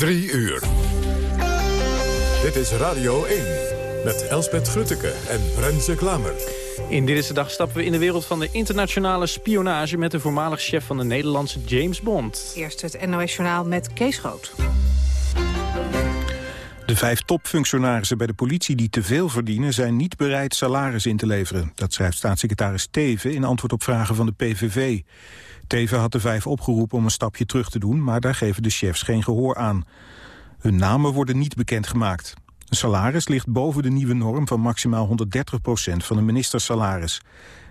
Drie uur. Dit is Radio 1 met Elspet Grutteke en Renze Klamer. In Dit is de Dag stappen we in de wereld van de internationale spionage... met de voormalig chef van de Nederlandse James Bond. Eerst het NOS Journaal met Kees Groot. De vijf topfunctionarissen bij de politie die te veel verdienen... zijn niet bereid salaris in te leveren. Dat schrijft staatssecretaris Teven in antwoord op vragen van de PVV. Teven had de vijf opgeroepen om een stapje terug te doen... maar daar geven de chefs geen gehoor aan. Hun namen worden niet bekendgemaakt. Een salaris ligt boven de nieuwe norm van maximaal 130% van een ministersalaris.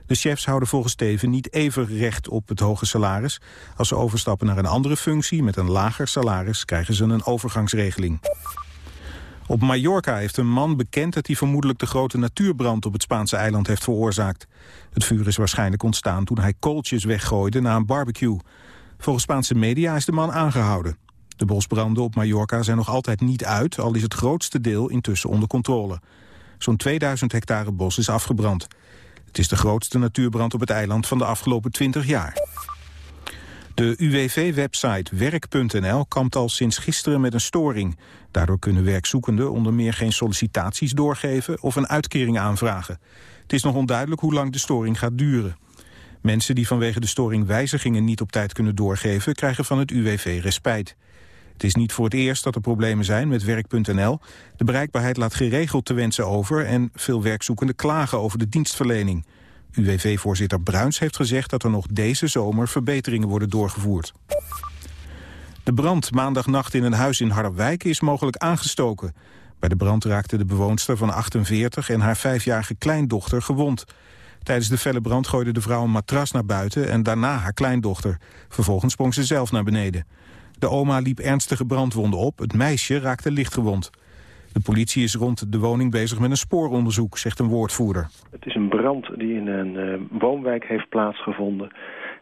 De chefs houden volgens Teven niet even recht op het hoge salaris. Als ze overstappen naar een andere functie met een lager salaris... krijgen ze een overgangsregeling. Op Mallorca heeft een man bekend dat hij vermoedelijk de grote natuurbrand op het Spaanse eiland heeft veroorzaakt. Het vuur is waarschijnlijk ontstaan toen hij kooltjes weggooide na een barbecue. Volgens Spaanse media is de man aangehouden. De bosbranden op Mallorca zijn nog altijd niet uit, al is het grootste deel intussen onder controle. Zo'n 2000 hectare bos is afgebrand. Het is de grootste natuurbrand op het eiland van de afgelopen 20 jaar. De UWV-website werk.nl kampt al sinds gisteren met een storing. Daardoor kunnen werkzoekenden onder meer geen sollicitaties doorgeven of een uitkering aanvragen. Het is nog onduidelijk hoe lang de storing gaat duren. Mensen die vanwege de storing wijzigingen niet op tijd kunnen doorgeven... krijgen van het UWV respijt. Het is niet voor het eerst dat er problemen zijn met werk.nl. De bereikbaarheid laat geregeld te wensen over... en veel werkzoekenden klagen over de dienstverlening. UWV-voorzitter Bruins heeft gezegd dat er nog deze zomer verbeteringen worden doorgevoerd. De brand maandagnacht in een huis in Harderwijk is mogelijk aangestoken. Bij de brand raakte de bewoonster van 48 en haar vijfjarige kleindochter gewond. Tijdens de felle brand gooide de vrouw een matras naar buiten en daarna haar kleindochter. Vervolgens sprong ze zelf naar beneden. De oma liep ernstige brandwonden op, het meisje raakte lichtgewond. De politie is rond de woning bezig met een spooronderzoek, zegt een woordvoerder. Het is een brand die in een uh, woonwijk heeft plaatsgevonden.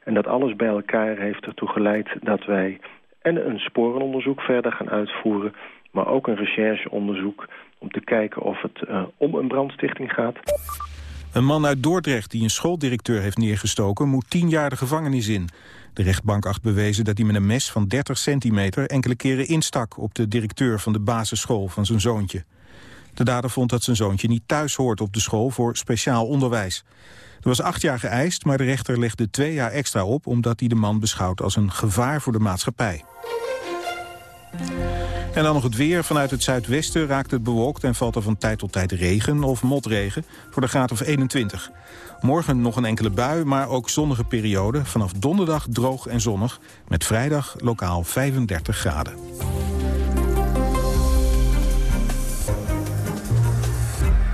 En dat alles bij elkaar heeft ertoe geleid dat wij en een sporenonderzoek verder gaan uitvoeren... maar ook een rechercheonderzoek om te kijken of het uh, om een brandstichting gaat. Een man uit Dordrecht die een schooldirecteur heeft neergestoken... moet tien jaar de gevangenis in. De rechtbank acht bewezen dat hij met een mes van 30 centimeter... enkele keren instak op de directeur van de basisschool van zijn zoontje. De dader vond dat zijn zoontje niet thuis hoort op de school voor speciaal onderwijs. Er was acht jaar geëist, maar de rechter legde twee jaar extra op... omdat hij de man beschouwt als een gevaar voor de maatschappij. En dan nog het weer. Vanuit het zuidwesten raakt het bewolkt en valt er van tijd tot tijd regen of motregen voor de graad of 21. Morgen nog een enkele bui, maar ook zonnige periode. Vanaf donderdag droog en zonnig, met vrijdag lokaal 35 graden.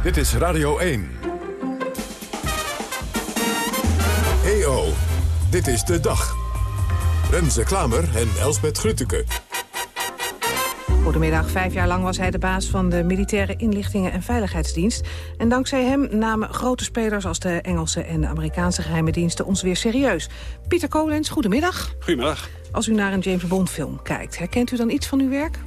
Dit is Radio 1. EO, dit is de dag. Renze Klamer en Elsbet Grutteke. Goedemiddag. Vijf jaar lang was hij de baas van de Militaire Inlichtingen en Veiligheidsdienst. En dankzij hem namen grote spelers als de Engelse en de Amerikaanse geheime diensten ons weer serieus. Pieter Kolens, goedemiddag. Goedemiddag. Als u naar een James Bond film kijkt, herkent u dan iets van uw werk?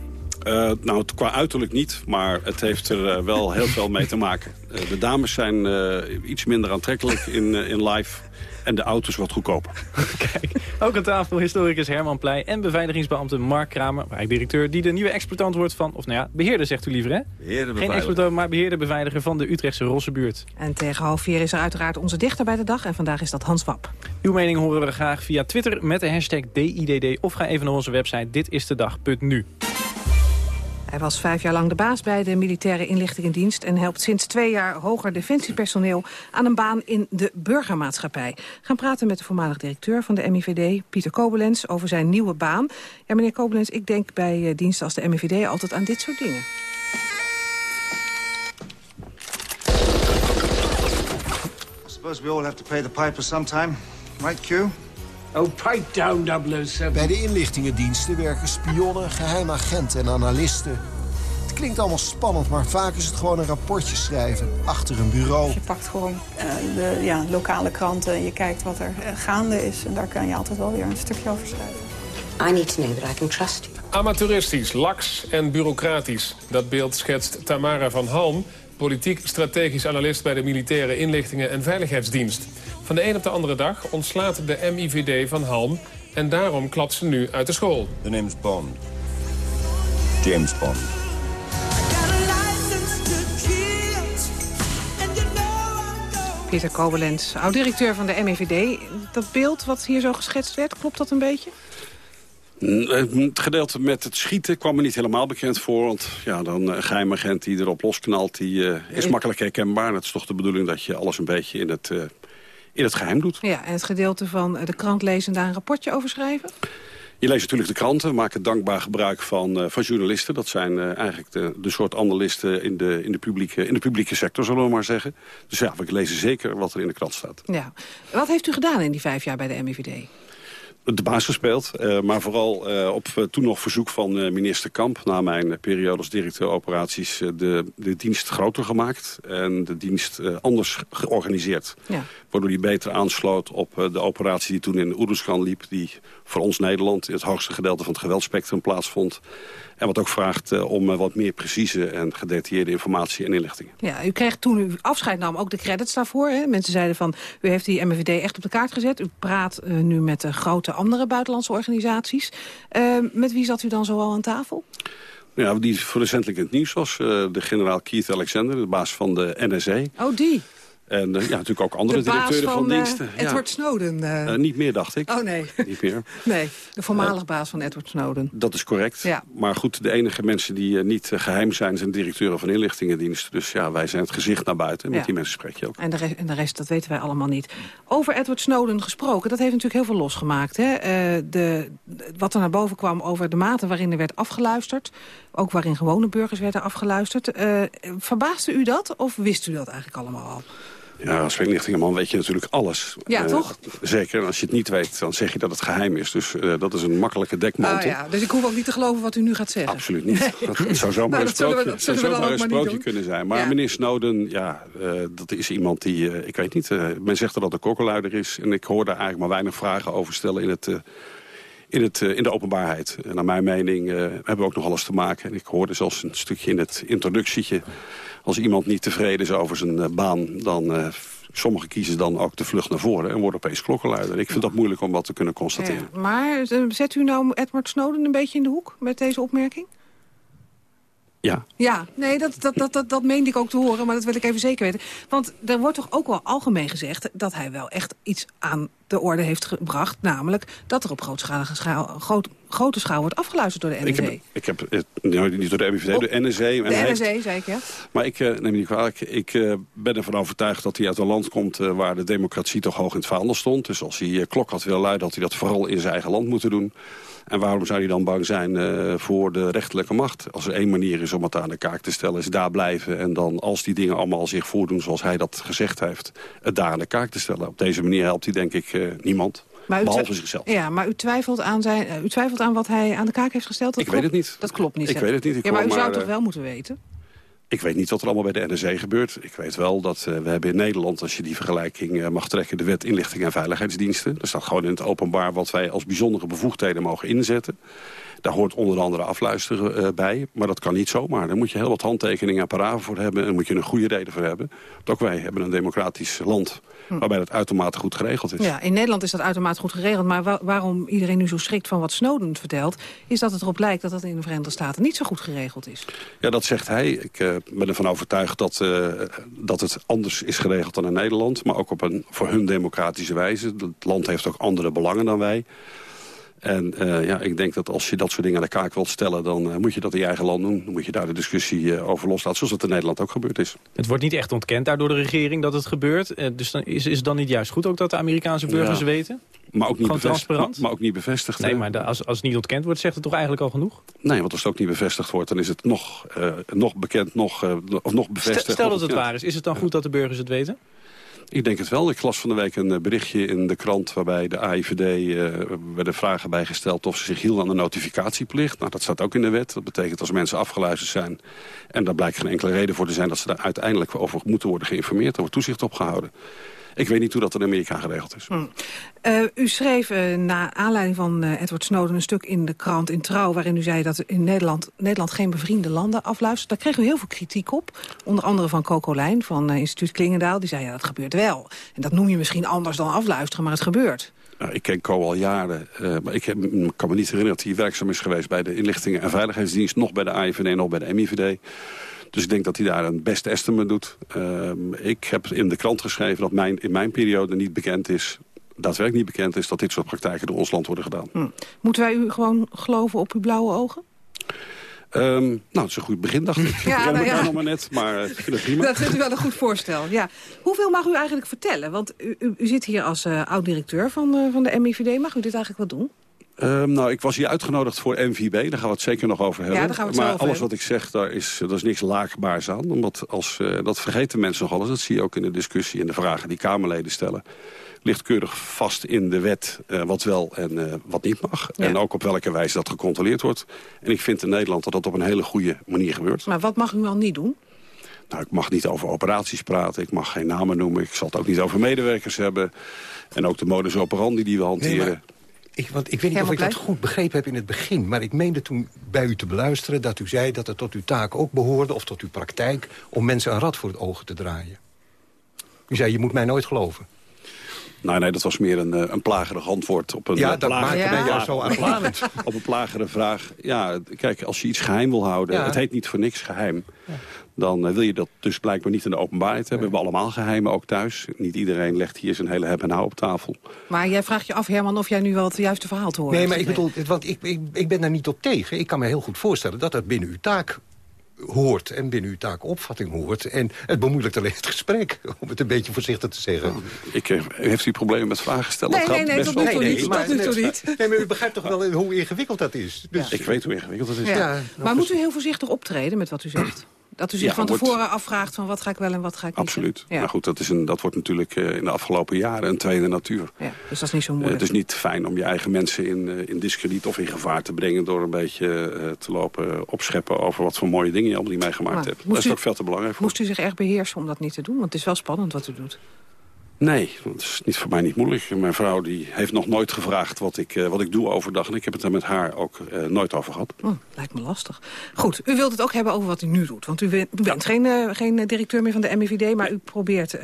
Uh, nou, qua uiterlijk niet, maar het heeft er uh, wel heel veel mee te maken. Uh, de dames zijn iets minder aantrekkelijk in, in live en de auto's wat goedkoper. Kijk, ook aan tafel historicus Herman Pleij en beveiligingsbeambte Mark Kramer, directeur die de nieuwe exploitant wordt van, of nou ja, beheerder zegt u liever hè? Beheerder Geen exploitant, maar beheerder beveiliger van de Utrechtse Rossenbuurt. En tegen half vier is er uiteraard onze dichter bij de dag en vandaag is dat Hans Wap. Uw mening horen we graag via Twitter met de hashtag DIDD of ga even naar onze website ditistedag.nu. Hij was vijf jaar lang de baas bij de militaire inlichtingendienst... en helpt sinds twee jaar hoger defensiepersoneel aan een baan in de burgermaatschappij. Gaan praten met de voormalig directeur van de MIVD, Pieter Kobelens, over zijn nieuwe baan. Ja, meneer Kobelens, ik denk bij uh, diensten als de MIVD altijd aan dit soort dingen. I suppose we all have to pay the piper sometime. Right, Q? Oh, pipe down, 007. Bij de inlichtingendiensten werken spionnen, geheimagenten en analisten. Het klinkt allemaal spannend, maar vaak is het gewoon een rapportje schrijven achter een bureau. Je pakt gewoon uh, de ja, lokale kranten en je kijkt wat er uh, gaande is. En daar kan je altijd wel weer een stukje over schrijven. I need to know that I can trust you. Amateuristisch, laks en bureaucratisch. Dat beeld schetst Tamara van Halm, politiek-strategisch analist bij de Militaire Inlichtingen en Veiligheidsdienst. Van de een op de andere dag ontslaat de MIVD van Halm... en daarom klapt ze nu uit de school. The name's Bond. James Bond. Peter Kobelens, oud-directeur van de MEVD. Dat beeld wat hier zo geschetst werd, klopt dat een beetje? Het gedeelte met het schieten kwam me niet helemaal bekend voor. Want ja, dan een geheimagent die erop losknalt, die uh, is makkelijk herkenbaar. En het is toch de bedoeling dat je alles een beetje in het, uh, in het geheim doet. Ja, en het gedeelte van de krant lezen en daar een rapportje over schrijven? Je leest natuurlijk de kranten, maken dankbaar gebruik van, uh, van journalisten. Dat zijn uh, eigenlijk de, de soort analisten in de, in, de publieke, in de publieke sector, zullen we maar zeggen. Dus ja, we lezen zeker wat er in de krant staat. Ja. Wat heeft u gedaan in die vijf jaar bij de MIVD? De baas gespeeld. Uh, maar vooral uh, op uh, toen nog verzoek van minister Kamp... na mijn periode als directeur operaties de, de dienst groter gemaakt... en de dienst anders georganiseerd. Ja. Waardoor die beter aansloot op de operatie die toen in Oeruzkan liep... die voor ons Nederland in het hoogste gedeelte van het geweldspectrum plaatsvond. En wat ook vraagt om wat meer precieze en gedetailleerde informatie en inlichtingen. Ja, u kreeg toen u afscheid nam ook de credits daarvoor. Hè? Mensen zeiden van, u heeft die MVD echt op de kaart gezet. U praat nu met de grote andere buitenlandse organisaties. met wie zat u dan zoal aan tafel? Ja, die voor recentelijk in het nieuws was. de generaal Keith Alexander, de baas van de NSA. Oh, die? En uh, ja, natuurlijk ook andere directeuren van, van diensten. Uh, Edward ja. Snowden. Uh... niet meer, dacht ik. Oh nee. Niet meer. nee, de voormalig baas van Edward Snowden. Dat is correct. Ja. Maar goed, de enige mensen die niet geheim zijn... zijn directeuren van inlichtingendiensten. Dus ja, wij zijn het gezicht naar buiten. Met ja. die mensen spreek je ook. En de, rest, en de rest, dat weten wij allemaal niet. Over Edward Snowden gesproken, dat heeft natuurlijk heel veel losgemaakt. Hè? de, wat er naar boven kwam over de mate waarin er werd afgeluisterd. Ook waarin gewone burgers werden afgeluisterd. verbaasde u dat of wist u dat eigenlijk allemaal al? Ja, als inlichtingenman weet je natuurlijk alles. Ja, uh, toch? Zeker. En als je het niet weet, dan zeg je dat het geheim is. Dus uh, dat is een makkelijke dekmantel. Ah, ja. Dus ik hoef ook niet te geloven wat u nu gaat zeggen. Absoluut niet. Nee. Dat zou zomaar nou, een sprookje, we, zou zomaar een sprookje kunnen zijn. Maar ja. meneer Snowden, ja, uh, dat is iemand die, ik weet niet... men zegt dat dat een kokkeluider is. En ik hoor daar eigenlijk maar weinig vragen over stellen in het in, het, in de openbaarheid. En naar mijn mening uh, hebben we ook nog alles te maken. En ik hoorde zelfs een stukje in het introductietje... als iemand niet tevreden is over zijn uh, baan... dan uh, sommigen kiezen dan ook de vlucht naar voren... en worden opeens klokkenluider. Ik vind dat moeilijk om wat te kunnen constateren. Ja, maar zet u nou Edward Snowden een beetje in de hoek met deze opmerking? Ja. Ja, nee, dat, dat, dat, dat, dat meende ik ook te horen, maar dat wil ik even zeker weten. Want er wordt toch ook wel algemeen gezegd dat hij wel echt iets aan de orde heeft gebracht. Namelijk dat er op grootschalige schaal, groot, grote schaal wordt afgeluisterd door de NSA. Ik heb, ik heb nou, niet door de MIVD, de. En de heeft, zei ik, ja. Maar ik uh, neem niet kwalijk. Ik uh, ben ervan overtuigd dat hij uit een land komt uh, waar de democratie toch hoog in het vaandel stond. Dus als hij klok had willen luiden, had hij dat vooral in zijn eigen land moeten doen. En waarom zou hij dan bang zijn voor de rechterlijke macht? Als er één manier is om het aan de kaak te stellen, is daar blijven. En dan, als die dingen allemaal zich voordoen zoals hij dat gezegd heeft... het daar aan de kaak te stellen. Op deze manier helpt hij denk ik niemand. Maar behalve zichzelf. Ja, maar u twijfelt, aan zijn, uh, u twijfelt aan wat hij aan de kaak heeft gesteld? Dat ik klopt, weet het niet. Dat klopt niet. Ik hè? weet het niet. Ik ja, maar u maar, zou het toch wel moeten weten? Ik weet niet wat er allemaal bij de NSA gebeurt. Ik weet wel dat uh, we hebben in Nederland, als je die vergelijking uh, mag trekken... de wet inlichting en veiligheidsdiensten. Er staat gewoon in het openbaar wat wij als bijzondere bevoegdheden mogen inzetten. Daar hoort onder andere afluisteren uh, bij. Maar dat kan niet zomaar. Daar moet je heel wat handtekeningen en paraven voor hebben. En daar moet je een goede reden voor hebben. Want ook wij hebben een democratisch land hm. waarbij dat uitermate goed geregeld is. Ja, in Nederland is dat uitermate goed geregeld. Maar wa waarom iedereen nu zo schrikt van wat Snowden vertelt... is dat het erop lijkt dat dat in de Verenigde Staten niet zo goed geregeld is. Ja, dat zegt hij. Ik uh, ben ervan overtuigd dat, uh, dat het anders is geregeld dan in Nederland. Maar ook op een voor hun democratische wijze. Het land heeft ook andere belangen dan wij. En uh, ja, ik denk dat als je dat soort dingen aan de kaak wilt stellen... dan uh, moet je dat in je eigen land doen. Dan moet je daar de discussie uh, over loslaten, zoals het in Nederland ook gebeurd is. Het wordt niet echt ontkend daar door de regering dat het gebeurt. dus dan is, is het dan niet juist goed ook dat de Amerikaanse burgers ja. weten? Maar ook, niet Gewoon transparant? Maar, maar, ook niet bevestigd. Nee, maar als, als het niet ontkend wordt, zegt het toch eigenlijk al genoeg? Nee, want als het ook niet bevestigd wordt... dan is het nog, nog bekend, nog, of nog bevestigd. Stel, stel dat het waar is, is het dan goed dat de burgers het weten? Ik denk het wel. Ik las van de week een berichtje in de krant... waarbij de AIVD uh, werden vragen bijgesteld of ze zich hielden aan de notificatieplicht. Nou, dat staat ook in de wet. Dat betekent als mensen afgeluisterd zijn... en daar blijkt geen enkele reden voor te zijn... dat ze daar uiteindelijk over moeten worden geïnformeerd. Er wordt toezicht op gehouden. Ik weet niet hoe dat in Amerika geregeld is. Hmm. Uh, u schreef uh, na aanleiding van uh, Edward Snowden een stuk in de krant in Trouw... waarin u zei dat in Nederland, Nederland geen bevriende landen afluistert. Daar kregen we heel veel kritiek op. Onder andere van Coco Lijn van instituut Klingendaal. Die zei, ja, dat gebeurt wel. En dat noem je misschien anders dan afluisteren, maar het gebeurt. Nou, ik ken Co al jaren, uh, maar ik heb, kan me niet herinneren dat hij werkzaam is geweest... bij de inlichtingen en veiligheidsdienst, nog bij de AIVD, nog bij de MIVD. Dus ik denk dat hij daar een beste estimate doet. Uh, ik heb in de krant geschreven dat mijn, in mijn periode niet bekend is daadwerkelijk niet bekend is dat dit soort praktijken door ons land worden gedaan. Hm. Moeten wij u gewoon geloven op uw blauwe ogen? Um, nou, het is een goed begin, dacht ik. Ja, ik nou ja. nog maar net, maar ik vind het prima. Dat vindt u wel een goed voorstel, ja. Hoeveel mag u eigenlijk vertellen? Want u, u, u zit hier als uh, oud-directeur van, uh, van de MIVD. Mag u dit eigenlijk wel doen? Um, nou, ik was hier uitgenodigd voor MVB. Daar gaan we het zeker nog over hebben. Ja, daar gaan we het maar over alles wat ik zeg, daar is, daar is niks laakbaars aan. Omdat als, uh, dat vergeten mensen nog alles. Dat zie je ook in de discussie en de vragen die Kamerleden stellen ligt keurig vast in de wet uh, wat wel en uh, wat niet mag. Ja. En ook op welke wijze dat gecontroleerd wordt. En ik vind in Nederland dat dat op een hele goede manier gebeurt. Maar wat mag u al niet doen? Nou, ik mag niet over operaties praten. Ik mag geen namen noemen. Ik zal het ook niet over medewerkers hebben. En ook de modus operandi die we hanteren. Nee, ik, want ik weet niet of ik dat goed begrepen heb in het begin... maar ik meende toen bij u te beluisteren dat u zei dat het tot uw taak ook behoorde... of tot uw praktijk, om mensen een rad voor het ogen te draaien. U zei, je moet mij nooit geloven. Nou, nee, dat was meer een, een plagerig antwoord op een, ja, dat maakt ja. jou zo op een plagere vraag. Ja, kijk, als je iets geheim wil houden... Ja. het heet niet voor niks geheim... Ja. dan uh, wil je dat dus blijkbaar niet in de openbaarheid hebben. We hebben allemaal geheimen, ook thuis. Niet iedereen legt hier zijn hele heb en hou op tafel. Maar jij vraagt je af, Herman, of jij nu wel het juiste verhaal te horen Nee, maar ik bedoel, want ik, ik, ik ben daar niet op tegen. Ik kan me heel goed voorstellen dat dat binnen uw taak hoort en binnen uw taak opvatting hoort. En het bemoeilijkt alleen het gesprek, om het een beetje voorzichtig te zeggen. Oh, ik, uh, heeft u problemen met vragen stellen? Nee, nee, nee, dat doet u niet. Dat doet u niet. Nee, maar u begrijpt toch wel hoe ingewikkeld dat is? Dus... Ja. Ik weet hoe ingewikkeld dat is. Ja. Ja, maar moet u heel voorzichtig optreden met wat u zegt? Dat u zich ja, van tevoren wordt... afvraagt van wat ga ik wel en wat ga ik niet Absoluut. Ja. Maar goed, dat, is een, dat wordt natuurlijk uh, in de afgelopen jaren een tweede natuur. Ja, dus dat is niet zo moeilijk. Uh, het is niet fijn om je eigen mensen in, uh, in discrediet of in gevaar te brengen... door een beetje te lopen opscheppen over wat voor mooie dingen je allemaal niet meegemaakt maar, hebt. Dat is u, ook veel te belangrijk voor. Moest u zich echt beheersen om dat niet te doen? Want het is wel spannend wat u doet. Nee, dat is niet voor mij niet moeilijk. Mijn vrouw die heeft nog nooit gevraagd wat ik, uh, wat ik doe overdag. En ik heb het er met haar ook uh, nooit over gehad. Oh, lijkt me lastig. Goed, u wilt het ook hebben over wat u nu doet. Want u, u bent ja. geen, uh, geen directeur meer van de MIVD... maar u probeert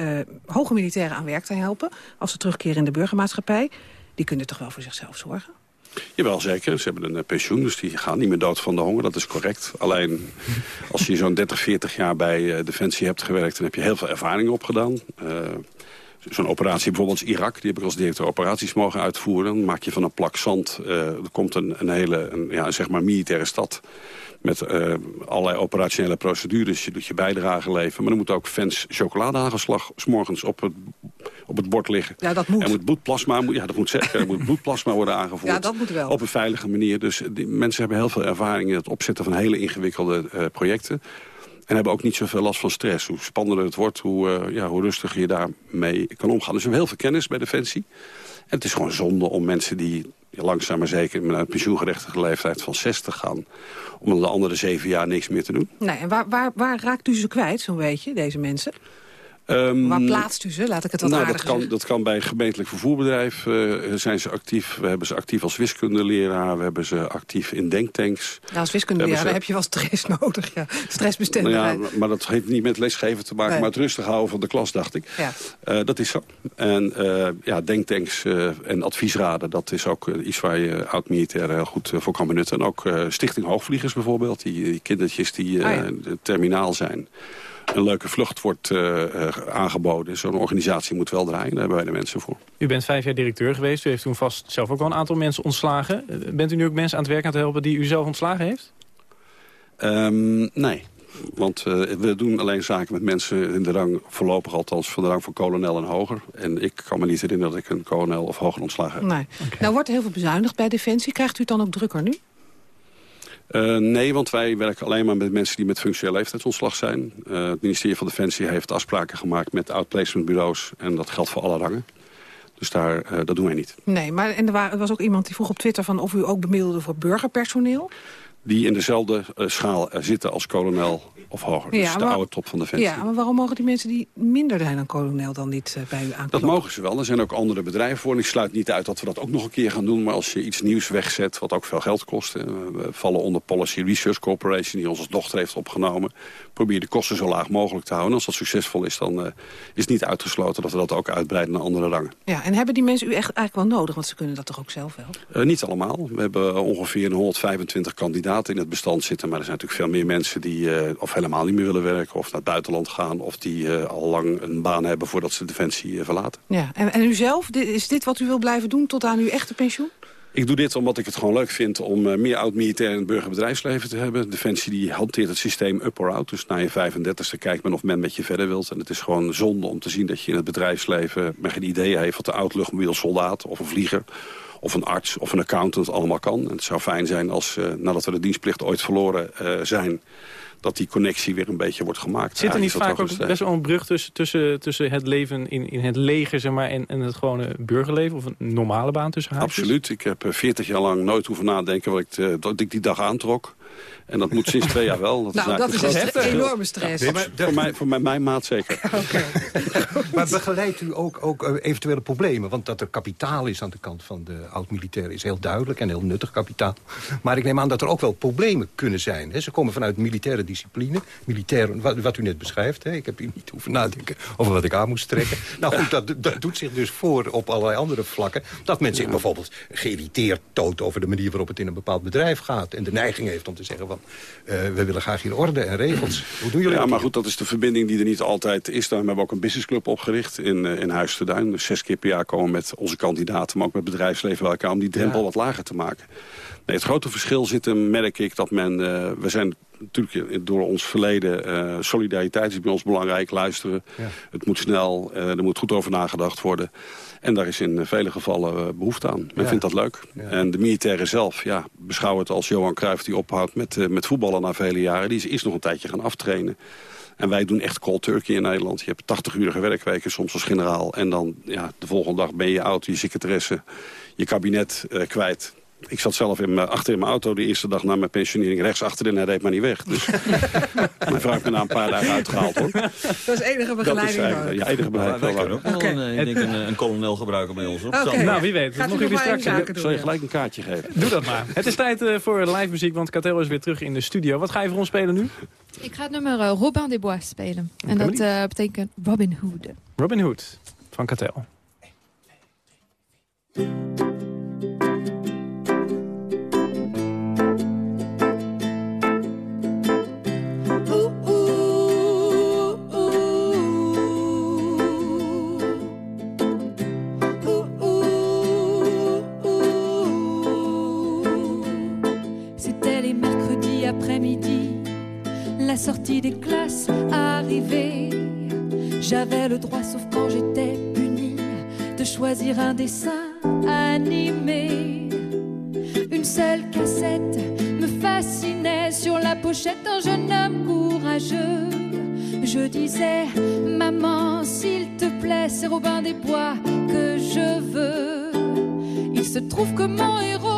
hoge militairen aan werk te helpen... als ze terugkeren in de burgermaatschappij. Die kunnen toch wel voor zichzelf zorgen? Jawel, zeker. Ze hebben een pensioen, dus die gaan niet meer dood van de honger. Dat is correct. Alleen, als je zo'n 30, 40 jaar bij Defensie hebt gewerkt... dan heb je heel veel ervaring opgedaan zo'n operatie bijvoorbeeld Irak, die heb ik als directeur operaties mogen uitvoeren. Dan maak je van een plak zand, uh, er komt een, een hele een, ja, zeg maar militaire stad met uh, allerlei operationele procedures. Je doet je bijdrage leveren. Maar er moet ook fans chocoladehagelslag s morgens op het, op het bord liggen. Ja, dat moet. Er moet bloedplasma, ja, dat moet zeker. Er moet bloedplasma worden aangevoerd. Ja, dat moet wel. Op een veilige manier. Dus die mensen hebben heel veel ervaring in het opzetten van hele ingewikkelde uh, projecten. En hebben ook niet zoveel last van stress. Hoe spannender het wordt, hoe, uh, ja, hoe rustiger je daarmee kan omgaan. Dus we hebben heel veel kennis bij Defensie. En het is gewoon zonde om mensen die langzaam maar zeker... met een pensioengerechtige leeftijd van 60 gaan... om de andere zeven jaar niks meer te doen. Nee, en waar, waar, waar raakt u ze kwijt, zo'n beetje, deze mensen? Um, Waar plaatst u ze? Laat ik het wat nou, dat kan, dat kan bij een gemeentelijk vervoerbedrijf uh, zijn ze actief. We hebben ze actief als wiskundeleraar. We hebben ze actief in denktanks. Ja, als wiskundeleraar ze... heb je wel stress nodig. Ja. Stressbestendigheid. Nou ja, maar dat heeft niet met lesgeven te maken, nee. maar het rustig houden van de klas, dacht ik. Ja. Uh, dat is zo. En uh, ja, denktanks en adviesraden, dat is ook iets waar je oud-militairen heel goed voor kan benutten. En ook Stichting Hoogvliegers bijvoorbeeld, die, die kindertjes die ja. terminaal zijn een leuke vlucht wordt uh, uh, aangeboden. Zo'n organisatie moet wel draaien, daar hebben wij de mensen voor. U bent vijf jaar directeur geweest. U heeft toen vast zelf ook wel een aantal mensen ontslagen. Bent u nu ook mensen aan het werk aan het helpen die u zelf ontslagen heeft? Um, nee. Want uh, we doen alleen zaken met mensen in de rang, voorlopig althans, van de rang van kolonel en hoger. En ik kan me niet herinneren dat ik een kolonel of hoger ontslagen heb. Nee. Okay. Nou wordt er heel veel bezuinigd bij Defensie. Krijgt u het dan ook drukker nu? Uh, nee, want wij werken alleen maar met mensen die met functioneel leeftijdsontslag zijn. Uh, het ministerie van Defensie heeft afspraken gemaakt met outplacementbureaus. En dat geldt voor alle rangen. Dus daar, uh, dat doen wij niet. Nee, maar en er was ook iemand die vroeg op Twitter van of u ook bemiddelde voor burgerpersoneel? Die in dezelfde schaal zitten als kolonel of hoger. dus de oude top van Defensie. Ja, maar waarom mogen die mensen die minder zijn dan kolonel dan niet bij u aankloppen? Dat mogen ze wel. Er zijn ook andere bedrijven voor. En ik sluit niet uit dat we dat ook nog een keer gaan doen. Maar als je iets nieuws wegzet, wat ook veel geld kost... we vallen onder Policy Research Corporation, die ons als dochter heeft opgenomen... probeer de kosten zo laag mogelijk te houden. Als dat succesvol is, dan is het niet uitgesloten... dat we dat ook uitbreiden naar andere rangen. Ja, en hebben die mensen u echt eigenlijk wel nodig? Want ze kunnen dat toch ook zelf wel? niet allemaal. We hebben ongeveer 125 kandidaten in het bestand zitten. Maar er zijn natuurlijk veel meer mensen die of helemaal niet meer willen werken... of naar het buitenland gaan, of die al lang een baan hebben... voordat ze Defensie verlaten. Ja, en, en u zelf, is dit wat u wil blijven doen tot aan uw echte pensioen? Ik doe dit omdat ik het gewoon leuk vind om uh, meer oud-militair in het burgerbedrijfsleven te hebben. Defensie die hanteert het systeem up or out. Dus na je 35e kijkt men of men met je verder wilt. En het is gewoon zonde om te zien dat je in het bedrijfsleven... maar geen idee heeft wat de oud-luchtmobiel soldaat of een vlieger of een arts of een accountant allemaal kan. En het zou fijn zijn als, uh, nadat we de dienstplicht ooit verloren uh, zijn dat die connectie weer een beetje wordt gemaakt. Zit er niet vaak ook best wel een brug tussen, tussen, tussen het leven in, in het leger zeg maar, en, en het gewone burgerleven? Of een normale baan tussen haakjes? Absoluut. Ik heb 40 jaar lang nooit hoeven nadenken wat ik, dat ik die dag aantrok. En dat moet sinds twee jaar wel. Dat nou, is dat is echt een enorme stress. Ja, voor, mij, voor mij, mijn maat zeker. Okay. maar begeleidt u ook, ook uh, eventuele problemen? Want dat er kapitaal is aan de kant van de oud-militairen is heel duidelijk en heel nuttig kapitaal. Maar ik neem aan dat er ook wel problemen kunnen zijn. Hè? Ze komen vanuit militaire discipline. Militaire, wat, wat u net beschrijft. Hè? Ik heb hier niet hoeven nadenken over wat ik aan moest trekken. nou goed, dat, dat doet zich dus voor op allerlei andere vlakken. Dat men zich bijvoorbeeld geïrriteerd toont over de manier waarop het in een bepaald bedrijf gaat. En de neiging heeft om te zeggen van uh, we willen graag hier orde en regels. Hoe doen jullie Ja, maar goed, dat is de verbinding die er niet altijd is. Daarom hebben we ook een businessclub opgericht in, uh, in Huis te Duin. Dus zes keer per jaar komen we met onze kandidaten, maar ook met bedrijfsleven bij elkaar... om die drempel ja. wat lager te maken. Nee, het grote verschil zit hem, merk ik, dat men... Uh, we zijn natuurlijk door ons verleden... Uh, solidariteit is bij ons belangrijk, luisteren. Ja. Het moet snel, er moet goed over nagedacht worden. En daar is in vele gevallen uh, behoefte aan. Men ja. vindt dat leuk. Ja. En de militairen zelf, ja, beschouw het als Johan Cruijff... die ophoudt met, uh, met voetballen na vele jaren. Die is, is nog een tijdje gaan aftrainen. En wij doen echt cold turkey in Nederland. Je hebt 80-urige werkweken, soms als generaal. En dan ja, de volgende dag ben je auto, je secretaresse, je kabinet uh, kwijt ik zat zelf in mijn, achter in mijn auto de eerste dag na mijn pensionering rechts achterin. Hij reed maar niet weg. Dus mijn vrouw heeft me na een paar dagen uitgehaald hoor. Dat is enige begeleiding dat is Ja, enige begeleiding. Ja, ook okay. een, ik denk een, een kolonel gebruiken bij ons. Okay. Nou, wie weet. Gaat nog jullie straks doen, Zal je gelijk een kaartje geven? Doe dat maar. Het is tijd uh, voor live muziek, want Catel is weer terug in de studio. Wat ga je voor ons spelen nu? Ik ga het nummer uh, Robin des Bois spelen. En dat uh, betekent Robin Hood. Robin Hood van Catel. Sortie des classes arrivait. J'avais le droit, sauf quand j'étais punie, de choisir un dessin animé. Une seule cassette me fascinait sur la pochette d'un jeune homme courageux. Je disais, maman, s'il te plaît, c'est Robin des Bois que je veux. Il se trouve que mon héros,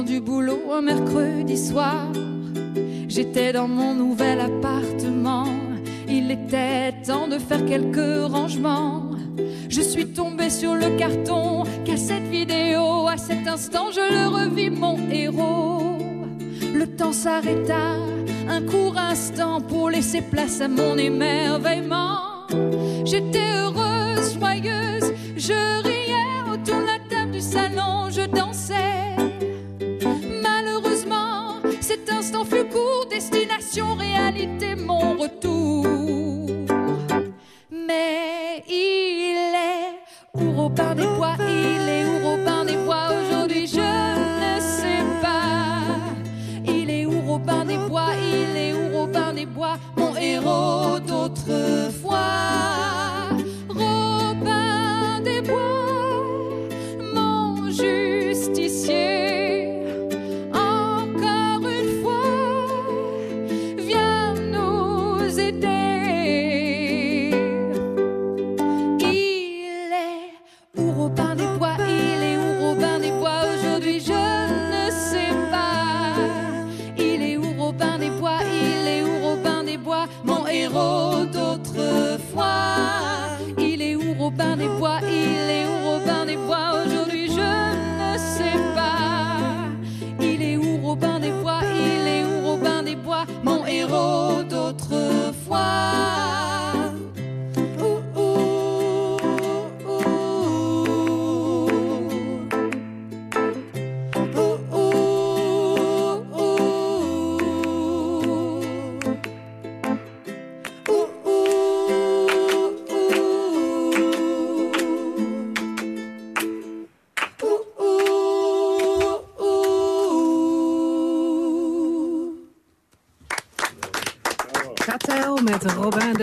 du boulot un mercredi soir, j'étais dans mon nouvel appartement. Il était temps de faire quelques rangements. Je suis tombée sur le carton, cassette vidéo. À cet instant, je le revis, mon héros. Le temps s'arrêta, un court instant pour laisser place à mon émerveillement. J'étais heureuse, joyeuse, je riais réalité, mon retour.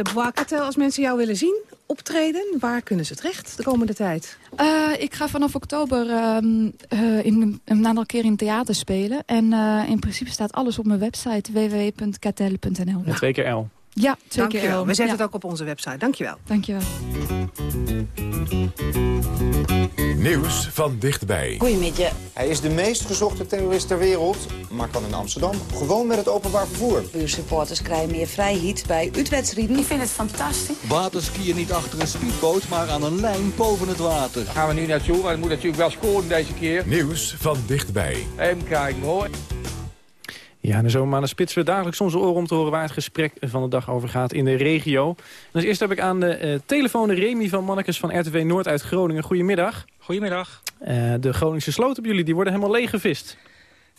De Bois als mensen jou willen zien, optreden, waar kunnen ze terecht de komende tijd? Uh, ik ga vanaf oktober uh, in, een aantal keer in theater spelen. En uh, in principe staat alles op mijn website www.katel.nl. Twee keer L. Ja, twee keer L. We zetten het ook op onze website. Dankjewel. Dankjewel. Nieuws van dichtbij. Goedemiddag. Hij is de meest gezochte terrorist ter wereld, maar kan in Amsterdam gewoon met het openbaar vervoer. Buursupporters krijgen meer vrijheid bij uitwedstrijden. Ik vind het fantastisch. Waterskiën niet achter een speedboot, maar aan een lijn boven het water. Daar gaan we nu naartoe, maar het moet natuurlijk wel scoren deze keer. Nieuws van dichtbij. Even kijken hoor. Ja, de zomermaanden spitsen we dagelijks onze oren om te horen waar het gesprek van de dag over gaat in de regio. Dus eerst heb ik aan de uh, telefoon Remy van Mannekes van RTV Noord uit Groningen. Goedemiddag. Goedemiddag. Uh, de Groningse sloten bij jullie, die worden helemaal leeggevist.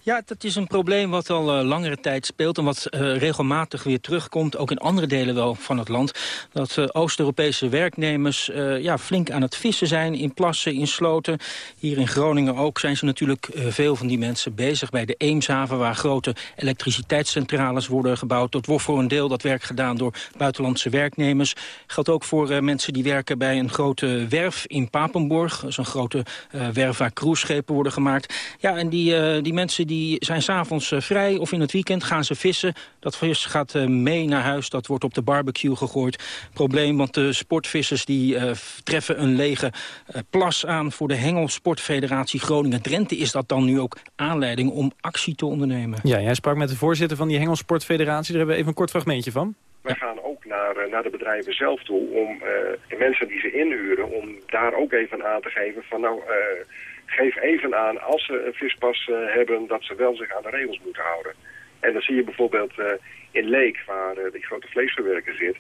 Ja, dat is een probleem wat al uh, langere tijd speelt... en wat uh, regelmatig weer terugkomt, ook in andere delen wel van het land. Dat uh, Oost-Europese werknemers ja, flink aan het vissen zijn in plassen, in sloten. Hier in Groningen ook zijn ze natuurlijk veel van die mensen bezig... bij de Eemshaven, waar grote elektriciteitscentrales worden gebouwd. Dat wordt voor een deel dat werk gedaan door buitenlandse werknemers. Geldt ook voor mensen die werken bij een grote werf in Papenburg. Zo'n grote werf waar cruiseschepen worden gemaakt. Ja, en die, die mensen die zijn s'avonds uh, vrij of in het weekend gaan ze vissen. Dat vis gaat uh, mee naar huis, dat wordt op de barbecue gegooid. Probleem, want de sportvissers die uh, treffen een lege plas aan... voor de Hengel Sportfederatie Groningen-Drenthe is dat dan nu ook aanleiding om actie te ondernemen. Ja, jij sprak met de voorzitter van die Hengel Sportfederatie. Daar hebben we even een kort fragmentje van. Wij gaan ook naar, naar de bedrijven zelf toe om de mensen die ze inhuren... om daar ook even aan te geven van nou geef even aan als ze een vispas uh, hebben dat ze wel zich aan de regels moeten houden. En dan zie je bijvoorbeeld uh, in Leek, waar uh, die grote vleesverwerker zit,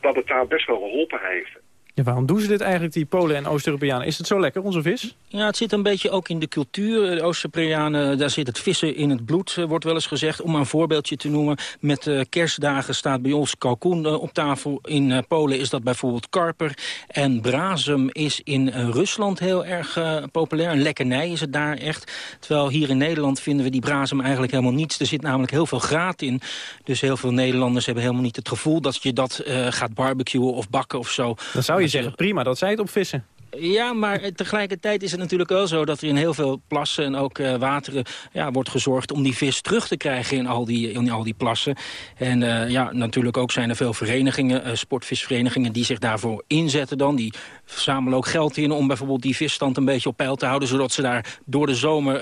dat het daar best wel geholpen heeft. Ja, waarom doen ze dit eigenlijk, die Polen en Oost-Europeanen? Is het zo lekker, onze vis? Ja, het zit een beetje ook in de cultuur. De Oost-Europeanen, daar zit het vissen in het bloed, wordt wel eens gezegd. Om een voorbeeldje te noemen, met uh, kerstdagen staat bij ons kalkoen uh, op tafel. In uh, Polen is dat bijvoorbeeld karper. En brazem is in Rusland heel erg populair. Een lekkernij is het daar echt. Terwijl hier in Nederland vinden we die brazem eigenlijk helemaal niets. Er zit namelijk heel veel graat in. Dus heel veel Nederlanders hebben helemaal niet het gevoel... dat je dat gaat barbecuen of bakken of zo. Dan zou je je zeggen, prima dat zij het op vissen. Ja, maar tegelijkertijd is het natuurlijk wel zo dat er in heel veel plassen en ook uh, wateren ja, wordt gezorgd om die vis terug te krijgen in al die, in al die plassen. En uh, ja, natuurlijk ook zijn er veel verenigingen, uh, sportvisverenigingen die zich daarvoor inzetten dan. Die verzamelen ook geld in om bijvoorbeeld die visstand een beetje op peil te houden, zodat ze daar door de zomer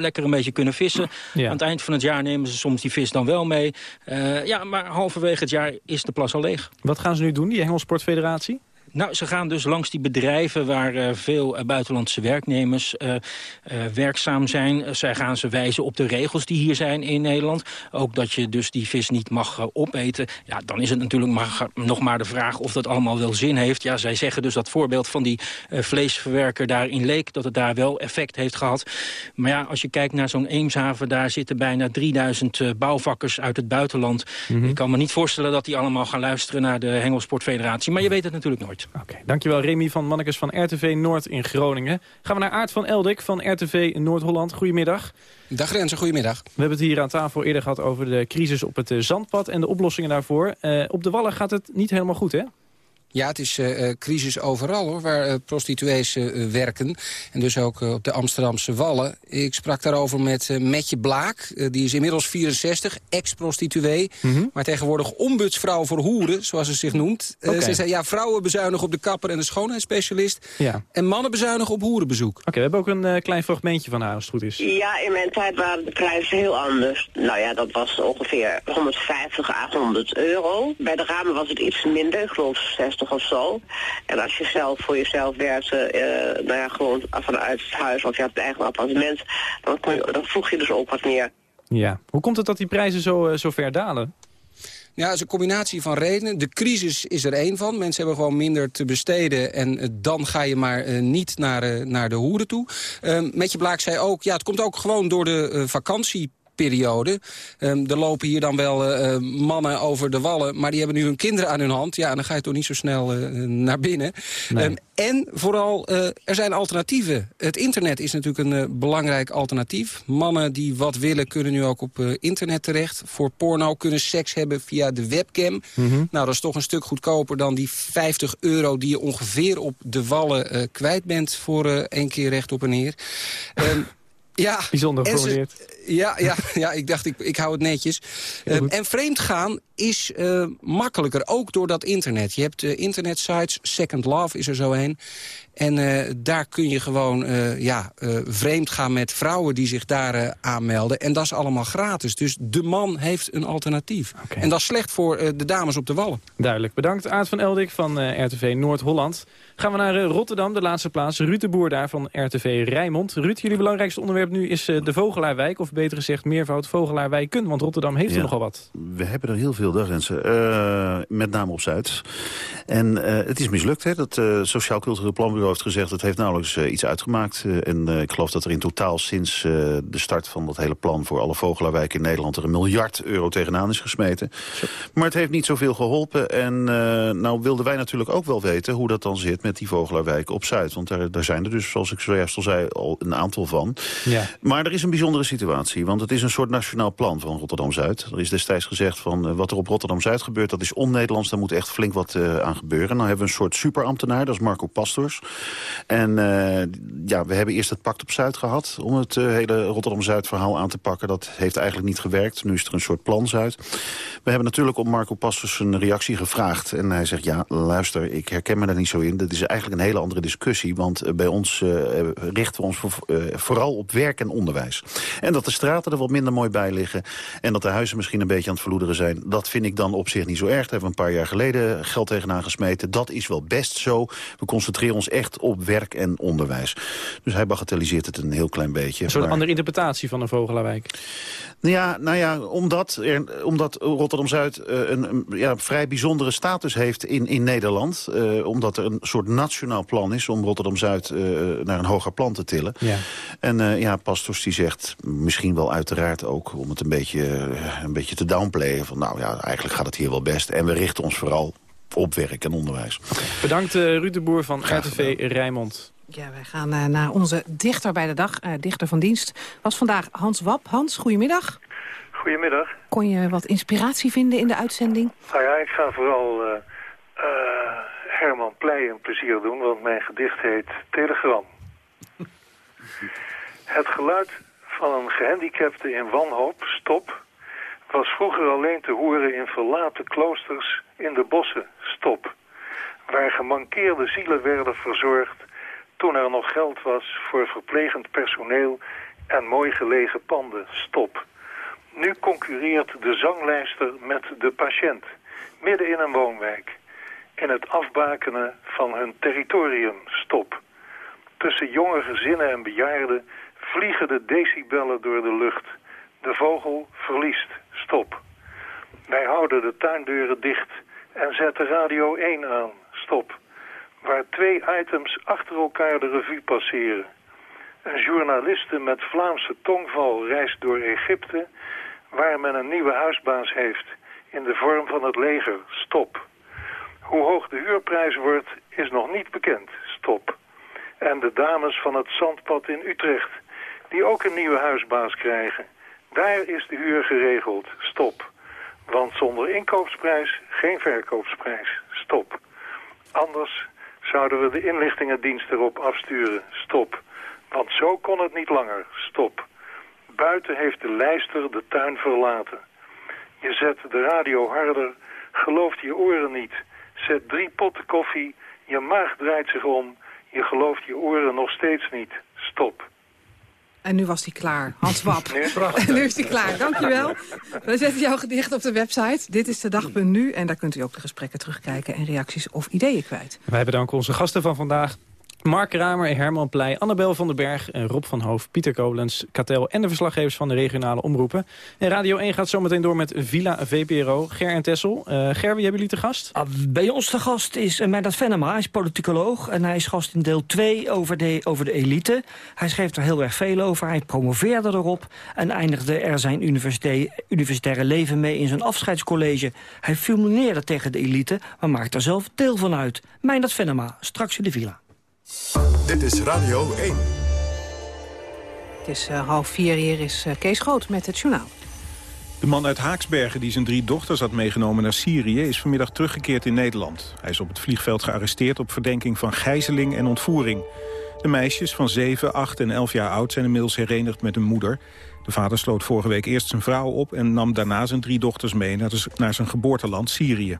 lekker een beetje kunnen vissen. Ja. Aan het eind van het jaar nemen ze soms die vis dan wel mee. ja, maar halverwege het jaar is de plas al leeg. Wat gaan ze nu doen, die Hengelsportfederatie? Nou, ze gaan dus langs die bedrijven waar uh, veel uh, buitenlandse werknemers uh, werkzaam zijn. zij gaan ze wijzen op de regels die hier zijn in Nederland. Ook dat je dus die vis niet mag opeten. Ja, dan is het natuurlijk maar, nog maar de vraag of dat allemaal wel zin heeft. Ja, zij zeggen dus dat voorbeeld van die vleesverwerker daar in Leek... dat het daar wel effect heeft gehad. Maar ja, als je kijkt naar zo'n Eemshaven... daar zitten bijna 3000 bouwvakkers uit het buitenland. Mm -hmm. Ik kan me niet voorstellen dat die allemaal gaan luisteren... naar de Hengelsportfederatie. Maar je weet het natuurlijk nooit. Oké, dankjewel Remy van Mannekes van RTV Noord in Groningen. Gaan we naar Aart van Eldik van RTV Noord-Holland. Goedemiddag. Dag Renze, goedemiddag. We hebben het hier aan tafel eerder gehad over de crisis op het zandpad en de oplossingen daarvoor. Uh, op de Wallen gaat het niet helemaal goed, hè? Ja, het is uh, crisis overal hoor, waar uh, prostituees uh, werken. En dus ook op de Amsterdamse Wallen. Ik sprak daarover met Metje Blaak. die is inmiddels 64, ex-prostituee. Mm -hmm. Maar tegenwoordig ombudsvrouw voor hoeren, zoals ze zich noemt. Okay. Ze zei, ja, vrouwen bezuinigen op de kapper en de schoonheidsspecialist. Ja. En mannen bezuinigen op hoerenbezoek. Oké, we hebben ook een klein fragmentje van haar, als het goed is. Ja, in mijn tijd waren de prijzen heel anders. Nou ja, dat was ongeveer 150 à 100 euro. Bij de ramen was het iets minder, ik geloof 60 of zo. En als je zelf voor jezelf werkte, uh, nou ja, gewoon vanuit het huis of je hebt een eigen appartement, dan, kon je, dan vroeg je dus ook wat meer. Ja, hoe komt het dat die prijzen zo, uh, zo ver dalen? Ja, het is een combinatie van redenen. De crisis is er één van. Mensen hebben gewoon minder te besteden. En uh, dan ga je maar uh, niet naar, uh, naar de hoeren toe. Metje Blaak zei ook, ja, het komt ook gewoon door de vakantie periode. Um, er lopen hier dan wel uh, mannen over de wallen, maar die hebben nu hun kinderen aan hun hand. Ja, en dan ga je toch niet zo snel uh, naar binnen. Nee. Um, en vooral, uh, er zijn alternatieven. Het internet is natuurlijk een belangrijk alternatief. Mannen die wat willen kunnen nu ook op internet terecht. Voor porno kunnen seks hebben via de webcam. Mm -hmm. Nou, dat is toch een stuk goedkoper dan die 50 euro... die je ongeveer op de wallen kwijt bent voor één keer recht op en neer. Um, Ja, Bijzonder geformuleerd. Ja, ja, ja, ik dacht, ik, ik hou het netjes. Uh, en vreemdgaan is uh, makkelijker, ook door dat internet. Je hebt uh, internetsites, Second Love is er zo een. En daar kun je gewoon ja, vreemd gaan met vrouwen die zich daar aanmelden. En dat is allemaal gratis. Dus de man heeft een alternatief. Okay. En dat is slecht voor de dames op de wallen. Duidelijk. Bedankt Aad van Eldik van RTV Noord-Holland. Gaan we naar Rotterdam, de laatste plaats. Ruud de Boer daar van RTV Rijnmond. Ruud, jullie belangrijkste onderwerp nu is de Vogelaarwijk. Of beter gezegd meervoud Vogelaarwijken. Want Rotterdam heeft ja, er nogal wat. We hebben er heel veel, dag mensen. met name op Zuid. En het is mislukt, hè, dat Sociaal Cultureel Planbureau heeft gezegd... het heeft nauwelijks uh, iets uitgemaakt. Uh, en uh, ik geloof dat er in totaal sinds de start van dat hele plan... voor alle vogelaarwijken in Nederland er een miljard euro tegenaan is gesmeten. Zo. Maar het heeft niet zoveel geholpen. En nou wilden wij natuurlijk ook wel weten hoe dat dan zit... met die vogelaarwijken op Zuid. Want daar, daar zijn er dus, zoals ik zojuist al zei, al een aantal van. Ja. Maar er is een bijzondere situatie. Want het is een soort nationaal plan van Rotterdam-Zuid. Er is destijds gezegd van wat er op Rotterdam-Zuid gebeurt... dat is on-Nederlands, daar moet echt flink wat aan gebeuren. Nou hebben we een soort superambtenaar, dat is Marco Pastors. En uh, ja, we hebben eerst het pact op Zuid gehad... om het uh, hele Rotterdam-Zuid-verhaal aan te pakken. Dat heeft eigenlijk niet gewerkt. Nu is er een soort plan Zuid. We hebben natuurlijk op Marco Pastors een reactie gevraagd. En hij zegt, ja, luister, ik herken me daar niet zo in. Dat is eigenlijk een hele andere discussie. Want uh, bij ons richten we ons voor, vooral op werk en onderwijs. En dat de straten er wat minder mooi bij liggen... en dat de huizen misschien een beetje aan het verloederen zijn... dat vind ik dan op zich niet zo erg. Daar hebben we een paar jaar geleden geld tegenaan gesmeten. Dat is wel best zo. We concentreren ons echt op werk en onderwijs. Dus hij bagatelliseert het een heel klein beetje. Een soort maar... andere interpretatie van een Vogelaarwijk. Ja, nou ja, omdat, er, omdat Rotterdam-Zuid uh, een, een ja, vrij bijzondere status heeft in, in Nederland. Uh, omdat er een soort nationaal plan is om Rotterdam-Zuid uh, naar een hoger plan te tillen. Ja. En ja, Pastors die zegt, misschien wel uiteraard ook... om het een beetje, een beetje te downplayen. Van nou ja, eigenlijk gaat het hier wel best. En we richten ons vooral op werk en onderwijs. Bedankt uh, Ruud de Boer van RTV Rijnmond. Ja, wij gaan uh, naar onze dichter bij de dag, uh, dichter van dienst. Was vandaag Hans Wap. Hans, goedemiddag. Goedemiddag. Kon je wat inspiratie vinden in de uitzending? Nou ja, ik ga vooral Herman Pleij een plezier doen, want mijn gedicht heet Telegram. Het geluid van een gehandicapte in wanhoop, stop was vroeger alleen te horen in verlaten kloosters in de bossen, stop. Waar gemankeerde zielen werden verzorgd toen er nog geld was voor verplegend personeel en mooi gelegen panden, stop. Nu concurreert de zanglijster met de patiënt, midden in een woonwijk. In het afbakenen van hun territorium, stop. Tussen jonge gezinnen en bejaarden vliegen de decibellen door de lucht. De vogel verliest, stop. Wij houden de tuindeuren dicht en zetten radio 1 aan, stop. Waar twee items achter elkaar de revue passeren. Een journaliste met Vlaamse tongval reist door Egypte... waar men een nieuwe huisbaas heeft in de vorm van het leger, stop. Hoe hoog de huurprijs wordt, is nog niet bekend. Stop. En de dames van het Zandpad in Utrecht, die ook een nieuwe huisbaas krijgen. Daar is de huur geregeld. Stop. Want zonder inkoopsprijs geen verkoopsprijs. Stop. Anders zouden we de inlichtingendienst erop afsturen. Stop. Want zo kon het niet langer. Stop. Buiten heeft de lijster de tuin verlaten. Je zet de radio harder, gelooft je oren niet. Zet drie potten koffie, je maag draait zich om. Je gelooft je oren nog steeds niet. Stop. En nu was hij klaar. Hans Wap. nu is hij klaar. Dankjewel. We zetten jouw gedicht op de website. Dit is de dag.nu. En daar kunt u ook de gesprekken terugkijken en reacties of ideeën kwijt. Wij bedanken onze gasten van vandaag. Mark Kramer, Herman Pleij, Annabel van den Berg, Rob van Hoof, Pieter Kolens, Katel en de verslaggevers van de regionale omroepen. En Radio 1 gaat zometeen door met Villa VPRO. Ger en Tessel. Uh, Ger, wie hebben jullie te gast? Ah, bij ons te gast is uh, Medat Venema. Hij is politicoloog en hij is gast in deel 2 over de, over de elite. Hij schreef er heel erg veel over. Hij promoveerde erop en eindigde er zijn universitaire leven mee in zijn afscheidscollege. Hij fulmineerde tegen de elite, maar maakt er zelf deel van uit. Meindert Venema, straks in de Villa. Dit is Radio 1. Het is uh, half vier, hier is uh, Kees Groot met het journaal. De man uit Haaksbergen die zijn drie dochters had meegenomen naar Syrië... is vanmiddag teruggekeerd in Nederland. Hij is op het vliegveld gearresteerd op verdenking van gijzeling en ontvoering. De meisjes van 7, 8 en 11 jaar oud zijn inmiddels herenigd met hun moeder. De vader sloot vorige week eerst zijn vrouw op... en nam daarna zijn drie dochters mee naar, naar zijn geboorteland Syrië.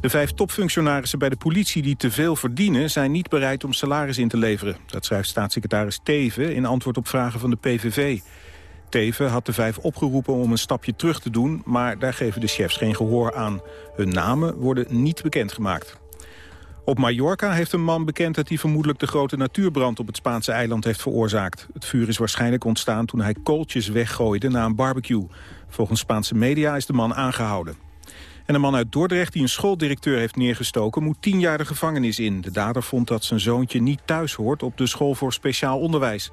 De vijf topfunctionarissen bij de politie die te veel verdienen... zijn niet bereid om salaris in te leveren. Dat schrijft staatssecretaris Teven in antwoord op vragen van de PVV. Teven had de vijf opgeroepen om een stapje terug te doen... maar daar geven de chefs geen gehoor aan. Hun namen worden niet bekendgemaakt. Op Mallorca heeft een man bekend dat hij vermoedelijk de grote natuurbrand op het Spaanse eiland heeft veroorzaakt. Het vuur is waarschijnlijk ontstaan toen hij kooltjes weggooide na een barbecue. Volgens Spaanse media is de man aangehouden. En een man uit Dordrecht die een schooldirecteur heeft neergestoken... moet tien jaar de gevangenis in. De dader vond dat zijn zoontje niet thuis hoort op de school voor speciaal onderwijs.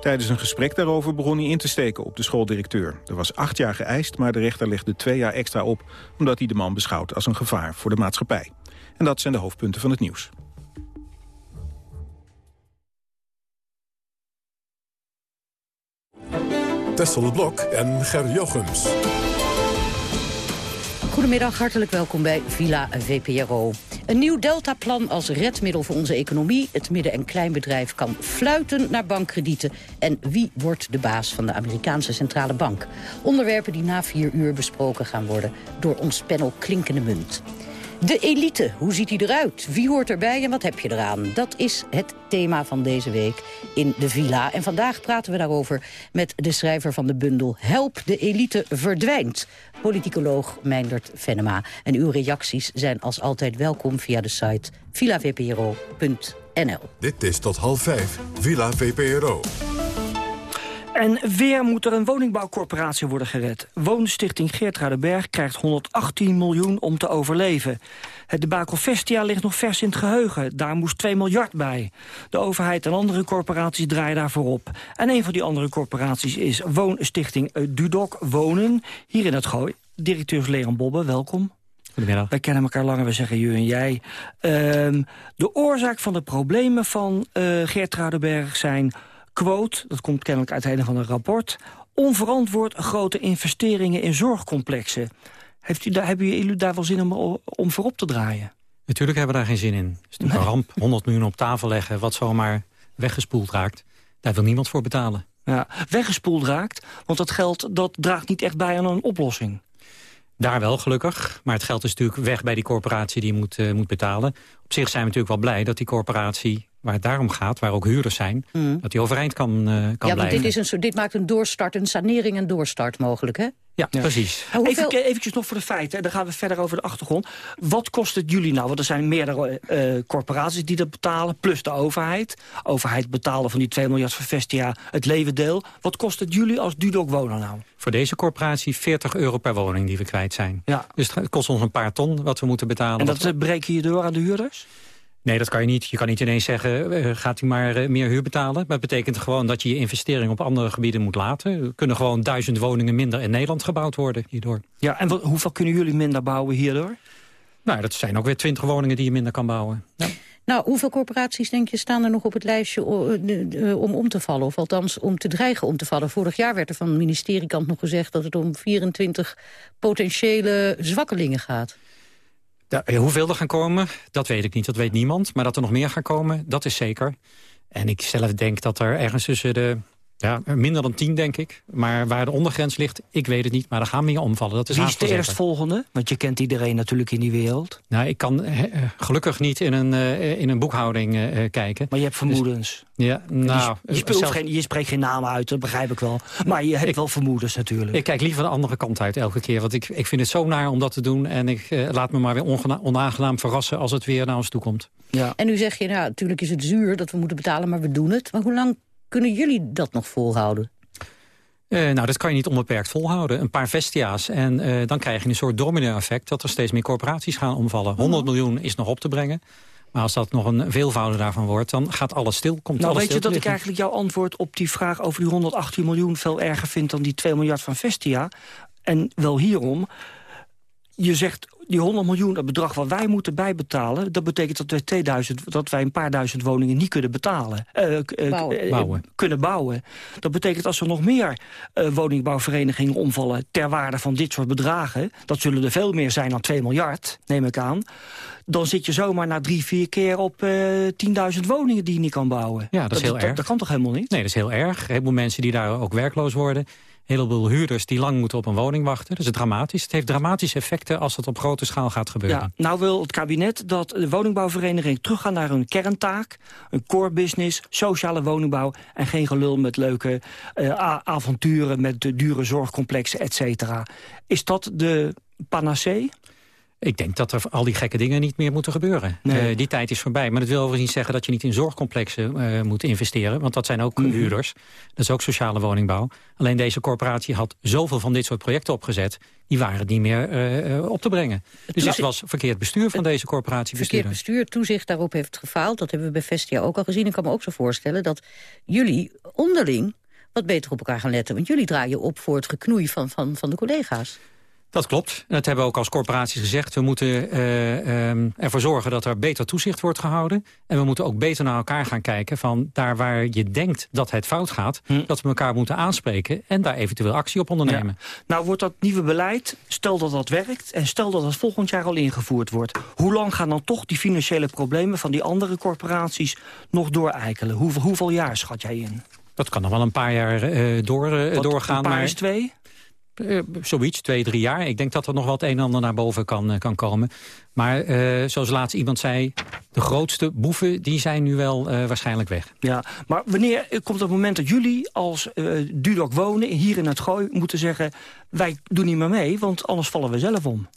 Tijdens een gesprek daarover begon hij in te steken op de schooldirecteur. Er was acht jaar geëist, maar de rechter legde twee jaar extra op... omdat hij de man beschouwt als een gevaar voor de maatschappij. En dat zijn de hoofdpunten van het nieuws. Tessel Blok en Ger Jochems. Goedemiddag, hartelijk welkom bij Villa VPRO. Een nieuw Deltaplan als redmiddel voor onze economie. Het midden- en kleinbedrijf kan fluiten naar bankkredieten. En wie wordt de baas van de Amerikaanse Centrale Bank? Onderwerpen die na vier uur besproken gaan worden door ons panel Klinkende Munt. De elite, hoe ziet die eruit? Wie hoort erbij en wat heb je eraan? Dat is het thema van deze week in de Villa. En vandaag praten we daarover met de schrijver van de bundel... Help, de elite verdwijnt. Politicoloog Meindert Venema. En uw reacties zijn als altijd welkom via de site villavpro.nl. Dit is tot half vijf, Villa VPRO. En weer moet er een woningbouwcorporatie worden gered. Woonstichting Geert krijgt 118 miljoen om te overleven. Het debakel Vestia ligt nog vers in het geheugen. Daar moest 2 miljard bij. De overheid en andere corporaties draaien daarvoor op. En een van die andere corporaties is Woonstichting Dudok Wonen. Hier in het Gooi. Directeur Leon Bobbe, welkom. Goedemiddag. Wij kennen elkaar langer, we zeggen je en jij. Ehm, de oorzaak van de problemen van uh, Geert Ruidenberg zijn quote, dat komt kennelijk uit een van een rapport... onverantwoord grote investeringen in zorgcomplexen. Heeft u daar, hebben jullie daar wel zin om, om voorop te draaien? Natuurlijk hebben we daar geen zin in. Het is natuurlijk een ramp, 100 miljoen op tafel leggen... wat zomaar weggespoeld raakt. Daar wil niemand voor betalen. Ja, weggespoeld raakt, want dat geld dat draagt niet echt bij aan een oplossing. Daar wel, gelukkig. Maar het geld is natuurlijk weg bij die corporatie die moet, uh, moet betalen. Op zich zijn we natuurlijk wel blij dat die corporatie waar het daarom gaat, waar ook huurders zijn, mm. dat die overeind kan, uh, kan ja, blijven. Ja, want dit, is een, dit maakt een doorstart, een sanering en doorstart mogelijk, hè? Ja, precies. Even, eventjes nog voor de feiten, dan gaan we verder over de achtergrond. Wat kost het jullie nou? Want er zijn meerdere uh, corporaties die dat betalen, plus de overheid. overheid betalen van die 2 miljard voor Vestia het levendeel. Wat kost het jullie als Dudok wonen nou? Voor deze corporatie 40 euro per woning die we kwijt zijn. Ja. Dus het kost ons een paar ton wat we moeten betalen. En dat we... breken je door aan de huurders? Nee, dat kan je niet. Je kan niet ineens zeggen, uh, gaat u maar uh, meer huur betalen. Maar het betekent gewoon dat je je investering op andere gebieden moet laten. Er kunnen gewoon duizend woningen minder in Nederland gebouwd worden hierdoor. Ja, en wat, hoeveel kunnen jullie minder bouwen hierdoor? Nou, dat zijn ook weer twintig woningen die je minder kan bouwen. Ja. Nou, hoeveel corporaties, denk je, staan er nog op het lijstje om om te vallen? Of althans, om te dreigen om te vallen? Vorig jaar werd er van de ministeriekant nog gezegd... dat het om 24 potentiële zwakkelingen gaat. Hoeveel er gaan komen, dat weet ik niet. Dat weet niemand. Maar dat er nog meer gaan komen, dat is zeker. En ik zelf denk dat er ergens tussen de ja, minder dan tien, denk ik. Maar waar de ondergrens ligt, ik weet het niet. Maar er gaan meer omvallen. Dat is Wie is de eerstvolgende? Want je kent iedereen natuurlijk in die wereld. Nou, ik kan eh, gelukkig niet in een, uh, in een boekhouding uh, kijken. Maar je hebt vermoedens. Dus, ja, nou, je, je, zelf... geen, je, spreekt geen namen uit, dat begrijp ik wel. Maar je hebt wel vermoedens natuurlijk. Ik kijk liever de andere kant uit elke keer. Want ik, ik vind het zo naar om dat te doen. En ik laat me maar weer onaangenaam verrassen als het weer naar ons toe komt. Ja. En nu zeg je, nou, natuurlijk is het zuur dat we moeten betalen, maar we doen het. Maar hoe lang kunnen jullie dat nog volhouden? Uh, nou, dat kan je niet onbeperkt volhouden. Een paar vestia's en uh, dan krijg je een soort domino-effect... dat er steeds meer corporaties gaan omvallen. 100 miljoen is nog op te brengen. Maar als dat nog een veelvoud daarvan wordt, dan gaat alles stil. Komt nou, alles weet je dat ik eigenlijk jouw antwoord op die vraag over die 118 miljoen... veel erger vind dan die 2 miljard van Vestia? En wel hierom. Je zegt die 100 miljoen, dat bedrag wat wij moeten bijbetalen... dat betekent dat wij, 2000, dat wij een paar duizend woningen niet kunnen betalen. Uh, bouwen. Kunnen bouwen. Dat betekent als er nog meer uh, woningbouwverenigingen omvallen... ter waarde van dit soort bedragen... dat zullen er veel meer zijn dan 2 miljard, neem ik aan... dan zit je zomaar na drie, vier keer op 10.000 woningen die je niet kan bouwen. Ja, dat is heel erg. Dat, kan toch helemaal niet? Nee, dat is heel erg. Een heleboel mensen die daar ook werkloos worden heleboel huurders die lang moeten op een woning wachten. Dat is dramatisch. Het heeft dramatische effecten als het op grote schaal gaat gebeuren. Nou wil het kabinet dat de woningbouwvereniging teruggaan naar hun kerntaak. Een core business, sociale woningbouw en geen gelul met leuke uh, avonturen met de dure zorgcomplexen, et cetera. Is dat de panacee? Ik denk dat er al die gekke dingen niet meer moeten gebeuren. Uh, die tijd is voorbij. Maar dat wil overigens niet zeggen dat je niet in zorgcomplexen uh, moet investeren. Want dat zijn ook mm huurders. Dat is ook sociale woningbouw. Alleen deze corporatie had zoveel van dit soort projecten opgezet. Die waren niet meer uh, op te brengen. Dus dat was verkeerd bestuur van deze corporatie. Verkeerd bestuur, toezicht daarop heeft gefaald. Dat hebben we bij Vestia ook al gezien. Ik kan me ook zo voorstellen dat jullie onderling wat beter op elkaar gaan letten. Want jullie draaien op voor het geknoei van, van, van de collega's. Dat klopt. Dat hebben we ook als corporaties gezegd. We moeten uh, um, ervoor zorgen dat er beter toezicht wordt gehouden. En we moeten ook beter naar elkaar gaan kijken... van daar waar je denkt dat het fout gaat... Hm. dat we elkaar moeten aanspreken en daar eventueel actie op ondernemen. Nou wordt dat nieuwe beleid, stel dat dat werkt... en stel dat dat volgend jaar al ingevoerd wordt... hoe lang gaan dan toch die financiële problemen van die andere corporaties... nog dooreikelen? Hoeveel, hoeveel jaar schat jij in? Dat kan nog wel een paar jaar uh, door, uh, doorgaan. Een paar maar... is twee? Uh, zoiets, twee, drie jaar. Ik denk dat er nog wat een en ander naar boven kan, uh, kan komen. Maar uh, zoals laatst iemand zei... de grootste boeven die zijn nu wel waarschijnlijk weg. Ja, maar wanneer komt het moment dat jullie als Dudok wonen... hier in het Gooi moeten zeggen... wij doen niet meer mee, want anders vallen we zelf om?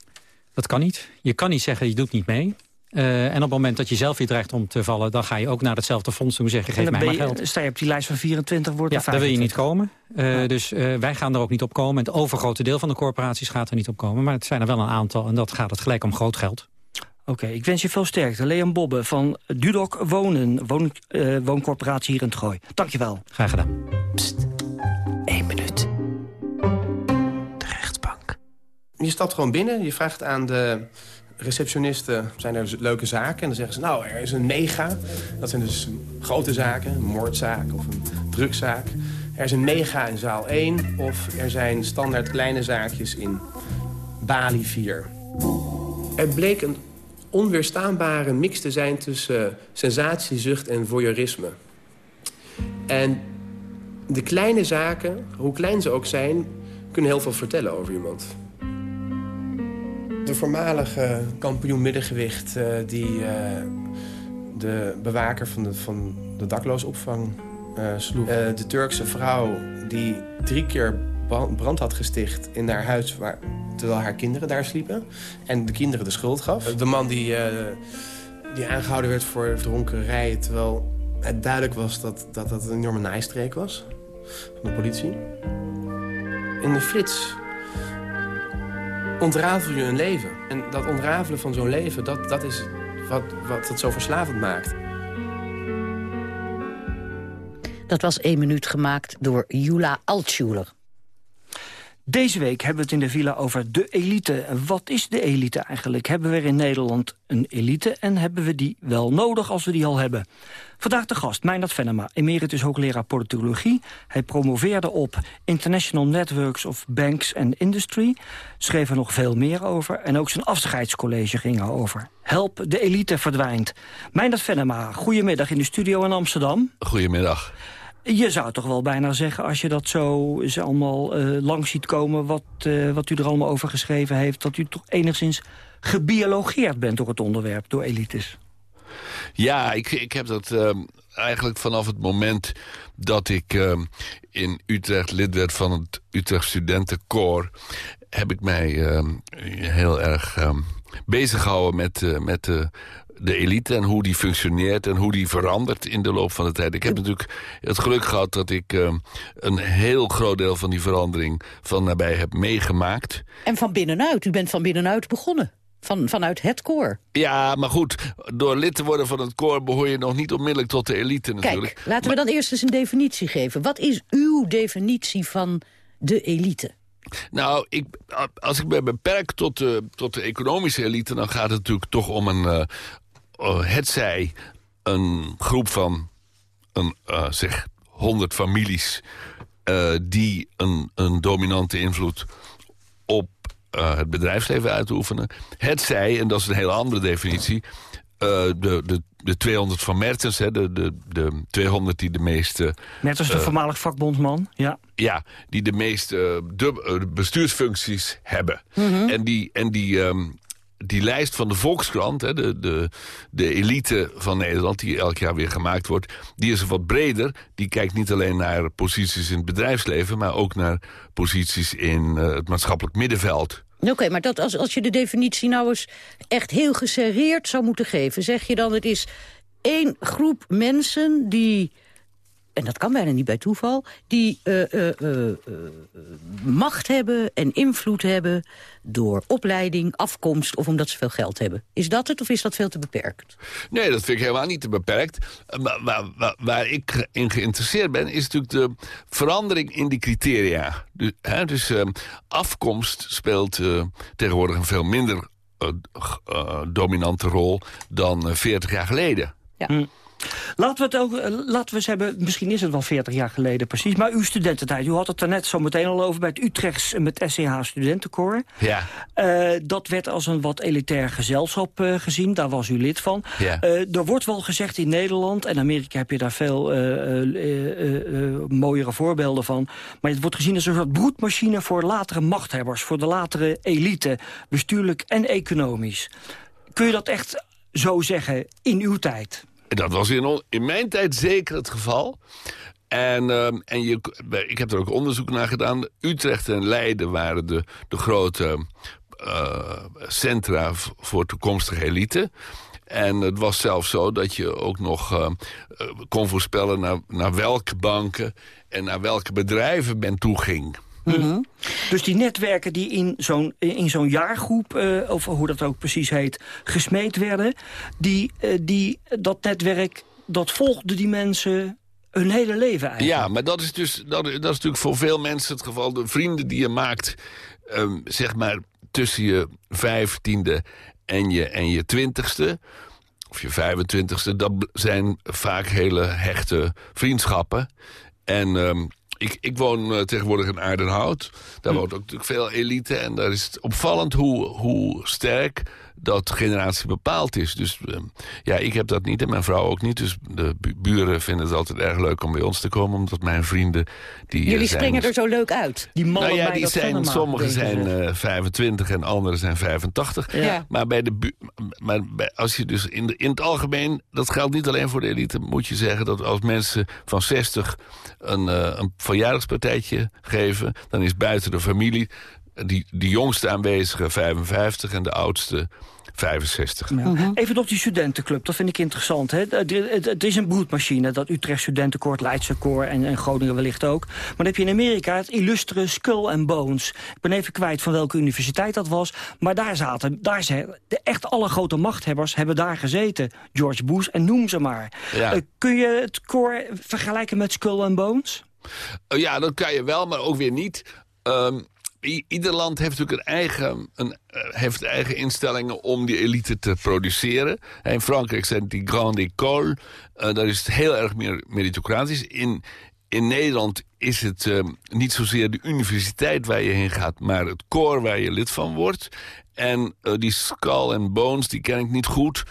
Dat kan niet. Je kan niet zeggen, je doet niet mee. Uh, en op het moment dat je zelf weer dreigt om te vallen... dan ga je ook naar hetzelfde fonds toe zeggen, geef mij maar geld. Sta je op die lijst van 24, wordt ja, daar wil je niet komen. Uh, ja. Dus uh, wij gaan er ook niet op komen. En het overgrote deel van de corporaties gaat er niet op komen. Maar het zijn er wel een aantal en dat gaat het gelijk om groot geld. Oké, okay, ik wens je veel sterkte. Leon Bobbe van Dudok Wonen, woon, wooncorporatie hier in het Gooi. Dankjewel. Graag gedaan. Pst, één minuut. De rechtbank. Je stapt gewoon binnen, je vraagt aan de receptionisten zijn er leuke zaken. En dan zeggen ze, nou, er is een mega. Dat zijn dus grote zaken, een moordzaak of een drugzaak. Er is een mega in zaal 1 of er zijn standaard kleine zaakjes in Bali 4. Er bleek een onweerstaanbare mix te zijn tussen sensatiezucht en voyeurisme. En de kleine zaken, hoe klein ze ook zijn, kunnen heel veel vertellen over iemand. De voormalige kampioen middengewicht uh, die uh, de bewaker van de, van de dakloosopvang uh, sloeg. de Turkse vrouw die drie keer brand had gesticht in haar huis... Waar, terwijl haar kinderen daar sliepen. En de kinderen de schuld gaf. De man die, die aangehouden werd voor dronkerij... terwijl het duidelijk was dat dat, dat een enorme naaistreek was van de politie. In de flits ontrafel je een leven. En dat ontrafelen van zo'n leven, dat, dat is wat, wat het zo verslavend maakt. Dat was één minuut gemaakt door Jula Altschuler. Deze week hebben we het in de villa over de elite. Wat is de elite eigenlijk? Hebben we er in Nederland een elite en hebben we die wel nodig als we die al hebben? Vandaag de gast, Meindert Venema, emeritus hoogleraar politologie. Hij promoveerde op International Networks of Banks and Industry. Schreef er nog veel meer over en ook zijn afscheidscollege ging erover. Help, de elite verdwijnt. Meindert Venema, goedemiddag in de studio in Amsterdam. Goedemiddag. Je zou toch wel bijna zeggen, als je dat zo eens allemaal uh, langs ziet komen... Wat, uh, wat u er allemaal over geschreven heeft... dat u toch enigszins gebiologeerd bent door het onderwerp, door elites. Ja, ik, ik heb dat uh, eigenlijk vanaf het moment dat ik uh, in Utrecht lid werd van het Utrecht Studentenkoor... heb ik mij uh, heel erg bezig gehouden met, met de de elite en hoe die functioneert en hoe die verandert in de loop van de tijd. Ik heb natuurlijk het geluk gehad dat ik uh, een heel groot deel van die verandering van nabij heb meegemaakt. En van binnenuit, u bent van binnenuit begonnen. Van, vanuit het koor. Ja, maar goed, door lid te worden van het koor... behoor je nog niet onmiddellijk tot de elite natuurlijk. Kijk, laten we dan eerst eens een definitie geven. Wat is uw definitie van de elite? Nou, ik, als ik me beperk tot de, tot de economische elite... dan gaat het natuurlijk toch om een, uh, uh, hetzij een groep van een, uh, zeg, 100 families... Uh, die een, een dominante invloed op uh, het bedrijfsleven uitoefenen. Het zij, en dat is een hele andere definitie... De, de, de 200 van Mertens, hè, de, de, de 200 die de meeste... Mertens, de uh, voormalig vakbondsman, ja. Ja, die de meeste de, bestuursfuncties hebben. Mm -hmm. En die, en die, um, die lijst van de Volkskrant, hè, de, de, de elite van Nederland... die elk jaar weer gemaakt wordt, die is wat breder. Die kijkt niet alleen naar posities in het bedrijfsleven... maar ook naar posities in uh, het maatschappelijk middenveld. Oké, maar dat als, als je de definitie nou eens echt heel geserreerd zou moeten geven... zeg je dan het is één groep mensen die en dat kan bijna niet bij toeval... die uh, uh, uh, macht hebben en invloed hebben door opleiding, afkomst... of omdat ze veel geld hebben. Is dat het of is dat veel te beperkt? Nee, dat vind ik helemaal niet te beperkt. Maar, waar, waar, waar ik in geïnteresseerd ben... is natuurlijk de verandering in die criteria. Dus, hè, dus afkomst speelt tegenwoordig een veel minder dominante rol... dan 40 jaar geleden. Ja. Laten we het ook, laten we eens hebben, misschien is het wel 40 jaar geleden precies, maar uw studententijd, u had het er net zo meteen al over bij het Utrechts met SCH Studentenkoor. Ja. Uh, dat werd als een wat elitair gezelschap uh, gezien, daar was u lid van. Ja. Uh, er wordt wel gezegd in Nederland, en Amerika heb je daar veel mooiere voorbeelden van, maar het wordt gezien als een soort broedmachine voor latere machthebbers, voor de latere elite, bestuurlijk en economisch. Kun je dat echt zo zeggen in uw tijd? Dat was in, in mijn tijd zeker het geval. En, uh, en je, ik heb er ook onderzoek naar gedaan. Utrecht en Leiden waren de, de grote uh, centra voor toekomstige elite. En het was zelfs zo dat je ook nog uh, kon voorspellen... Naar, naar welke banken en naar welke bedrijven men toeging. Mm -hmm. Dus die netwerken die in zo'n zo'n jaargroep, uh, of hoe dat ook precies heet, gesmeed werden... Die, uh, die, dat netwerk, dat volgde die mensen hun hele leven eigenlijk. Ja, maar dat is, dus, dat, dat is natuurlijk voor veel mensen het geval. De vrienden die je maakt, um, zeg maar tussen je vijftiende en je, en je twintigste... of je 25ste, dat zijn vaak hele hechte vriendschappen. En... Um, ik, ik woon uh, tegenwoordig in Aardenhout. Daar woont ook natuurlijk veel elite. En daar is het opvallend hoe, hoe sterk dat generatie bepaald is. Dus uh, ja, ik heb dat niet en mijn vrouw ook niet. Dus de bu buren vinden het altijd erg leuk om bij ons te komen. Omdat mijn vrienden... Die, Jullie uh, zijn, springen er zo leuk uit. Die mannen nou ja, die zijn, sommigen zijn uh, 25 en anderen zijn 85. Ja. Maar, bij de maar bij, als je dus in, de, in het algemeen... dat geldt niet alleen voor de elite, moet je zeggen... dat als mensen van 60 een, uh, een verjaardagspartijtje geven... dan is buiten de familie die, die jongste aanwezige 55 en de oudste 65. Ja. Mm -hmm. Even op die studentenclub, dat vind ik interessant. Hè? Het, is een broedmachine, dat Utrecht Studentenkoor, Leidse Koor en, en, Groningen wellicht ook. Maar dan heb je in Amerika het illustre Skull and Bones. Ik ben even kwijt van welke universiteit dat was. Maar daar zaten, daar zijn, de echt alle grote machthebbers hebben daar gezeten. George Bush en noem ze maar. Ja. Uh, kun je het koor vergelijken met Skull and Bones? Uh, ja, dat kan je wel, maar ook weer niet. Um, ieder land heeft natuurlijk een eigen, een, eh, heeft eigen instellingen om die elite te produceren. In Frankrijk zijn die Grande École. Eh, daar is het heel erg meer meritocratisch. In, in Nederland is het eh, niet zozeer de universiteit waar je heen gaat... maar het koor waar je lid van wordt. En die Skull and Bones, die ken ik niet goed...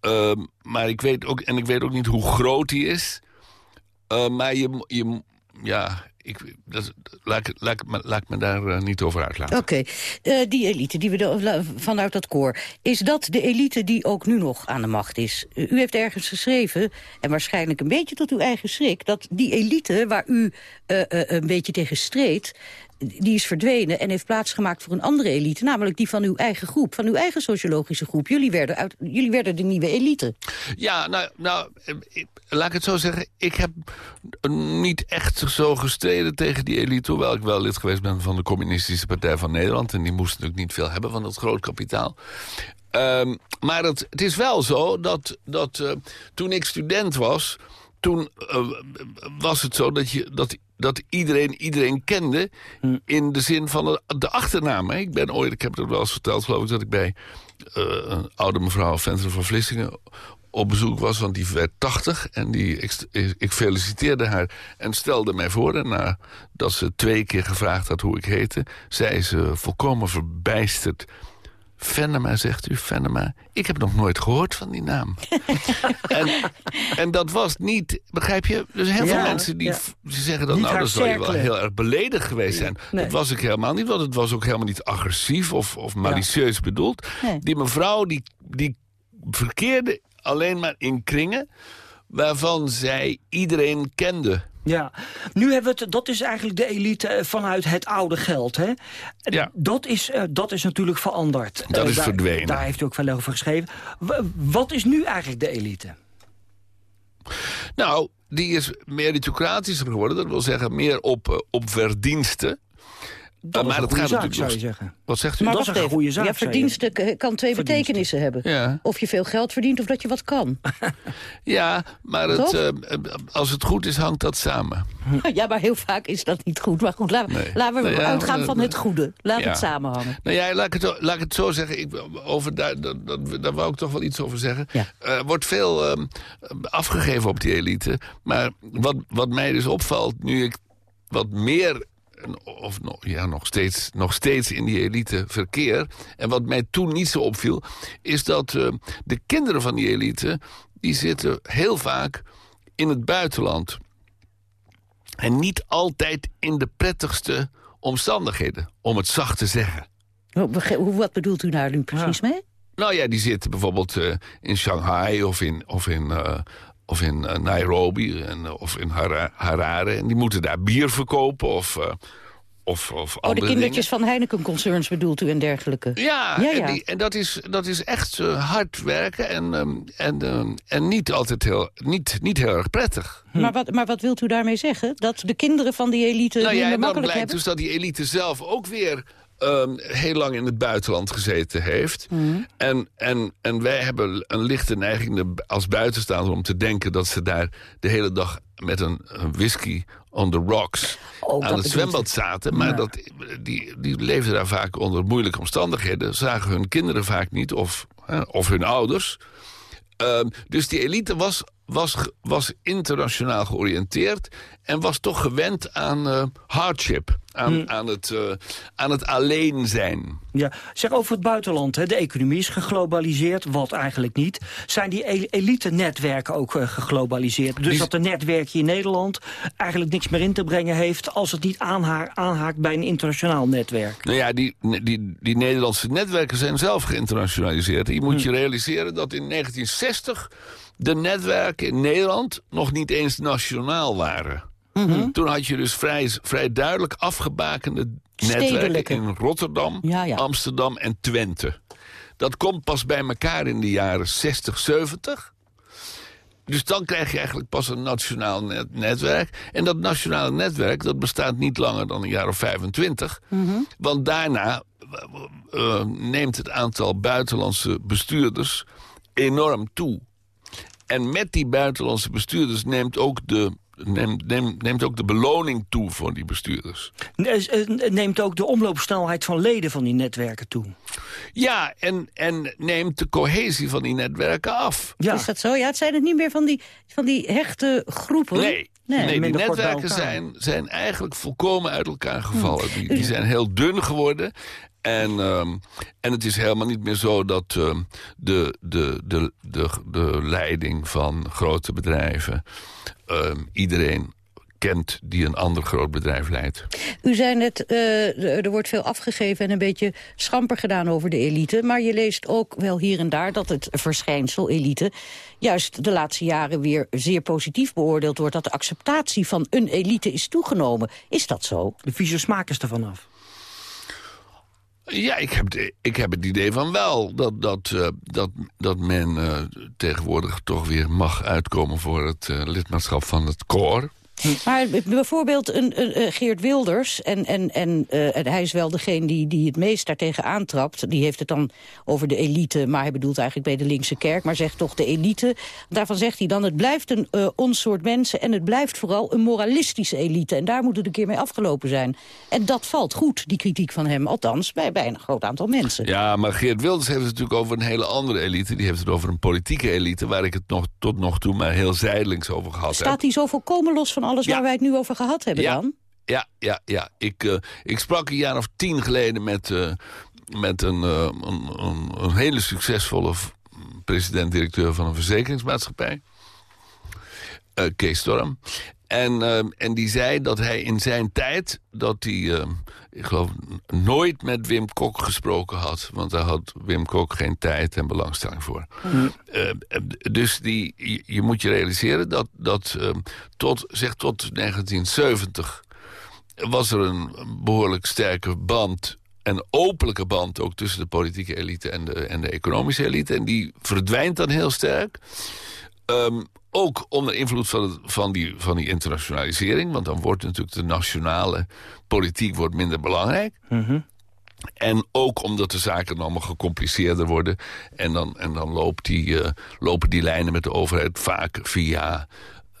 Uh, maar ik weet ook, en ik weet ook niet hoe groot die is. Uh, maar je, je ja, ik, dat, laat, laat, me- daar uh, niet over uitlaten. Oké, Eh, die elite die we vanuit dat koor. Is dat de elite die ook nu nog aan de macht is? Eh, U heeft ergens geschreven, en waarschijnlijk een beetje tot uw eigen schrik... dat die elite waar u eh, eh, een beetje tegen streed... die is verdwenen en heeft plaatsgemaakt voor een andere elite... namelijk die van uw eigen groep, van uw eigen sociologische groep. Jullie werden, jullie werden de nieuwe elite. Ja, nou, nou laat ik het zo zeggen. Ik heb niet echt zo gestreden tegen die elite... hoewel ik wel lid geweest ben van de Communistische Partij van Nederland... en die moest natuurlijk niet veel hebben van dat groot kapitaal. Ehm, maar het, het is wel zo dat, dat eh, toen ik student was... toen eh, was het zo dat, je, dat, dat iedereen iedereen kende... in de zin van de, achternaam. Ik ben ooit, ik heb het wel eens verteld, geloof ik... dat ik bij eh, een oude mevrouw Venter van Vlissingen op bezoek was, want die werd 80. En die, ik, ik feliciteerde haar en stelde mij voor. En nadat ze twee keer gevraagd had hoe ik heette... zei ze volkomen verbijsterd... Venema, zegt u, Venema. Ik heb nog nooit gehoord van die naam. en, en dat was niet, begrijp je? Dus heel veel mensen die, ja. zeggen dan... Niet nou, dan zou je wel heel erg beledigd geweest zijn. Nee. Dat was ik helemaal niet, want het was ook helemaal niet agressief... of, of malicieus bedoeld. Nee. Die mevrouw, die, die verkeerde alleen maar in kringen... waarvan zij iedereen kende. Ja, nu hebben we het, dat is eigenlijk de elite eh, vanuit het oude geld. Hè? Ja. Dat, is, eh, dat is natuurlijk veranderd. Dat Eh, is daar, verdwenen. Daar heeft u ook veel over geschreven. Wat is nu eigenlijk de elite? Nou, die is meritocratischer geworden. Dat wil zeggen meer op, eh, op verdiensten. Dat Eh, is een goede zaak, natuurlijk zou je zeggen. Wat zegt u? Maar Dat is een goede zaak, Ja, verdiensten kan twee betekenissen hebben. Ja. Of je veel geld verdient of dat je wat kan. Ja, maar het, eh, eh, als het goed is, hangt dat samen. Ja, maar heel vaak is dat niet goed. Maar goed, laten, Nee. we Nou ja, uitgaan eh, van het goede. Laat ja. het samenhangen. Nou ja, laat ik het, zo- laat ik het zo zeggen. Ik, over daar, dat, dat, daar wou ik toch wel iets over zeggen. Er wordt veel ehm, afgegeven op die elite. Maar wat, wat mij dus opvalt, nu ik wat meer... of nog, ja, nog, steeds, nog steeds in die elite verkeer... en wat mij toen niet zo opviel... is dat eh, de kinderen van die elite... die zitten heel vaak in het buitenland... En niet altijd in de prettigste omstandigheden, om het zacht te zeggen. Wat bedoelt u daar nu precies mee? Nou ja, die zitten bijvoorbeeld eh, in Shanghai of in, of in, eh, of in eh, Nairobi en, eh, of in Hara- Harare. En die moeten daar bier verkopen of, eh, of, of Oh, de kindertjes van Heineken-concerns bedoelt u en dergelijke? Ja, ja, En, ja. die, en dat is, dat is echt hard werken en, ehm, en, en niet altijd heel, niet, niet heel erg prettig. Maar, wat, maar wat wilt u daarmee zeggen? Dat de kinderen van die elite Nou het ja, en dan blijkt hebben? dus dat die elite zelf ook weer ehm, heel lang in het buitenland gezeten heeft. Mhm. En, en, en wij hebben een lichte neiging de- als buitenstaander om te denken... dat ze daar de hele dag met een, een whisky on the rocks Oh, aan het zwembad zaten. Maar Ja. dat, die, die leefden daar vaak onder moeilijke omstandigheden. Zagen hun kinderen vaak niet of, hè, of hun ouders. Ehm, dus die elite was, was, was internationaal georiënteerd... en was toch gewend aan eh, hardship, aan, Hmm. aan, het, eh, aan het alleen zijn. Ja, zeg over het buitenland. Hè. De economie is geglobaliseerd, wat eigenlijk niet. Zijn die el- elite-netwerken ook eh, geglobaliseerd? Dus Die- dat een netwerkje in Nederland eigenlijk niks meer in te brengen heeft... als het niet aanha- aanhaakt bij een internationaal netwerk. Nou ja, die, die, die Nederlandse netwerken zijn zelf geïnternationaliseerd. Je moet je realiseren dat in 1960 de netwerken in Nederland nog niet eens nationaal waren. Toen had je dus vrij, vrij duidelijk afgebakende netwerken Stedelijke. in Rotterdam, Ja, ja. Amsterdam en Twente. Dat komt pas bij elkaar in de jaren 60, 70. Dus dan krijg je eigenlijk pas een nationaal net- netwerk. En dat nationale netwerk dat bestaat niet langer dan een jaar of 25. Want daarna eh, neemt het aantal buitenlandse bestuurders enorm toe. En met die buitenlandse bestuurders neemt ook de, neemt, neemt, neemt ook de beloning toe voor die bestuurders. Neemt ook de omloopsnelheid van leden van die netwerken toe? Ja, en, en neemt de cohesie van die netwerken af. Ja. Is dat zo? Ja, het zijn het niet meer van die, van die hechte groepen. Nee, nee, die netwerken zijn, zijn eigenlijk volkomen uit elkaar gevallen. Die, die zijn heel dun geworden. En, um, en het is helemaal niet meer zo dat um, de, de, de, de, de leiding van grote bedrijven... Um, iedereen kent die een ander groot bedrijf leidt. U zei net, uh, er wordt veel afgegeven en een beetje schamper gedaan over de elite. Maar je leest ook wel hier en daar dat het verschijnsel elite... juist de laatste jaren weer zeer positief beoordeeld wordt... dat de acceptatie van een elite is toegenomen. Is dat zo? De vieze smaak is ervan af. Ja, ik heb, ik heb het idee van wel. Dat, dat, uh, dat, dat men uh, tegenwoordig toch weer mag uitkomen voor het uh, lidmaatschap van het koor. Maar bijvoorbeeld een, een, een Geert Wilders, en, en, en uh, hij is wel degene die, die het meest daartegen aantrapt. Die heeft het dan over de elite, maar hij bedoelt eigenlijk bij de linkse kerk. Maar zegt toch de elite. Daarvan zegt hij dan, het blijft een uh, ons soort mensen... en het blijft vooral een moralistische elite. En daar moet het een keer mee afgelopen zijn. En dat valt goed, die kritiek van hem. Althans, bij, bij een groot aantal mensen. Ja, maar Geert Wilders heeft het natuurlijk over een hele andere elite. Die heeft het over een politieke elite... waar ik het nog, tot nog toe maar heel zijdelings over gehad Staat heb. Staat hij zo volkomen los van alles ja. waar wij het nu over gehad hebben ja. dan? Ja, ja, ja. Ik, uh, ik sprak een jaar of tien geleden met, uh, met een, uh, een, een, een, hele succesvolle president-directeur van een verzekeringsmaatschappij. Kees Storm. En, en die zei dat hij in zijn tijd, dat hij, ik geloof, nooit met Wim Kok gesproken had. Want daar had Wim Kok geen tijd en belangstelling voor. Mm. dus die, je, je, moet je realiseren dat, dat tot, zeg, tot 1970 was er een behoorlijk sterke band een openlijke band ook tussen de politieke elite en de, en de economische elite. En die verdwijnt dan heel sterk. Um, ook onder invloed van, het, van, die, van die internationalisering. Want dan wordt natuurlijk de nationale politiek wordt minder belangrijk. Mm -hmm. En ook omdat de zaken allemaal gecompliceerder worden. En dan, en dan loopt die, uh, lopen die lijnen met de overheid vaak via,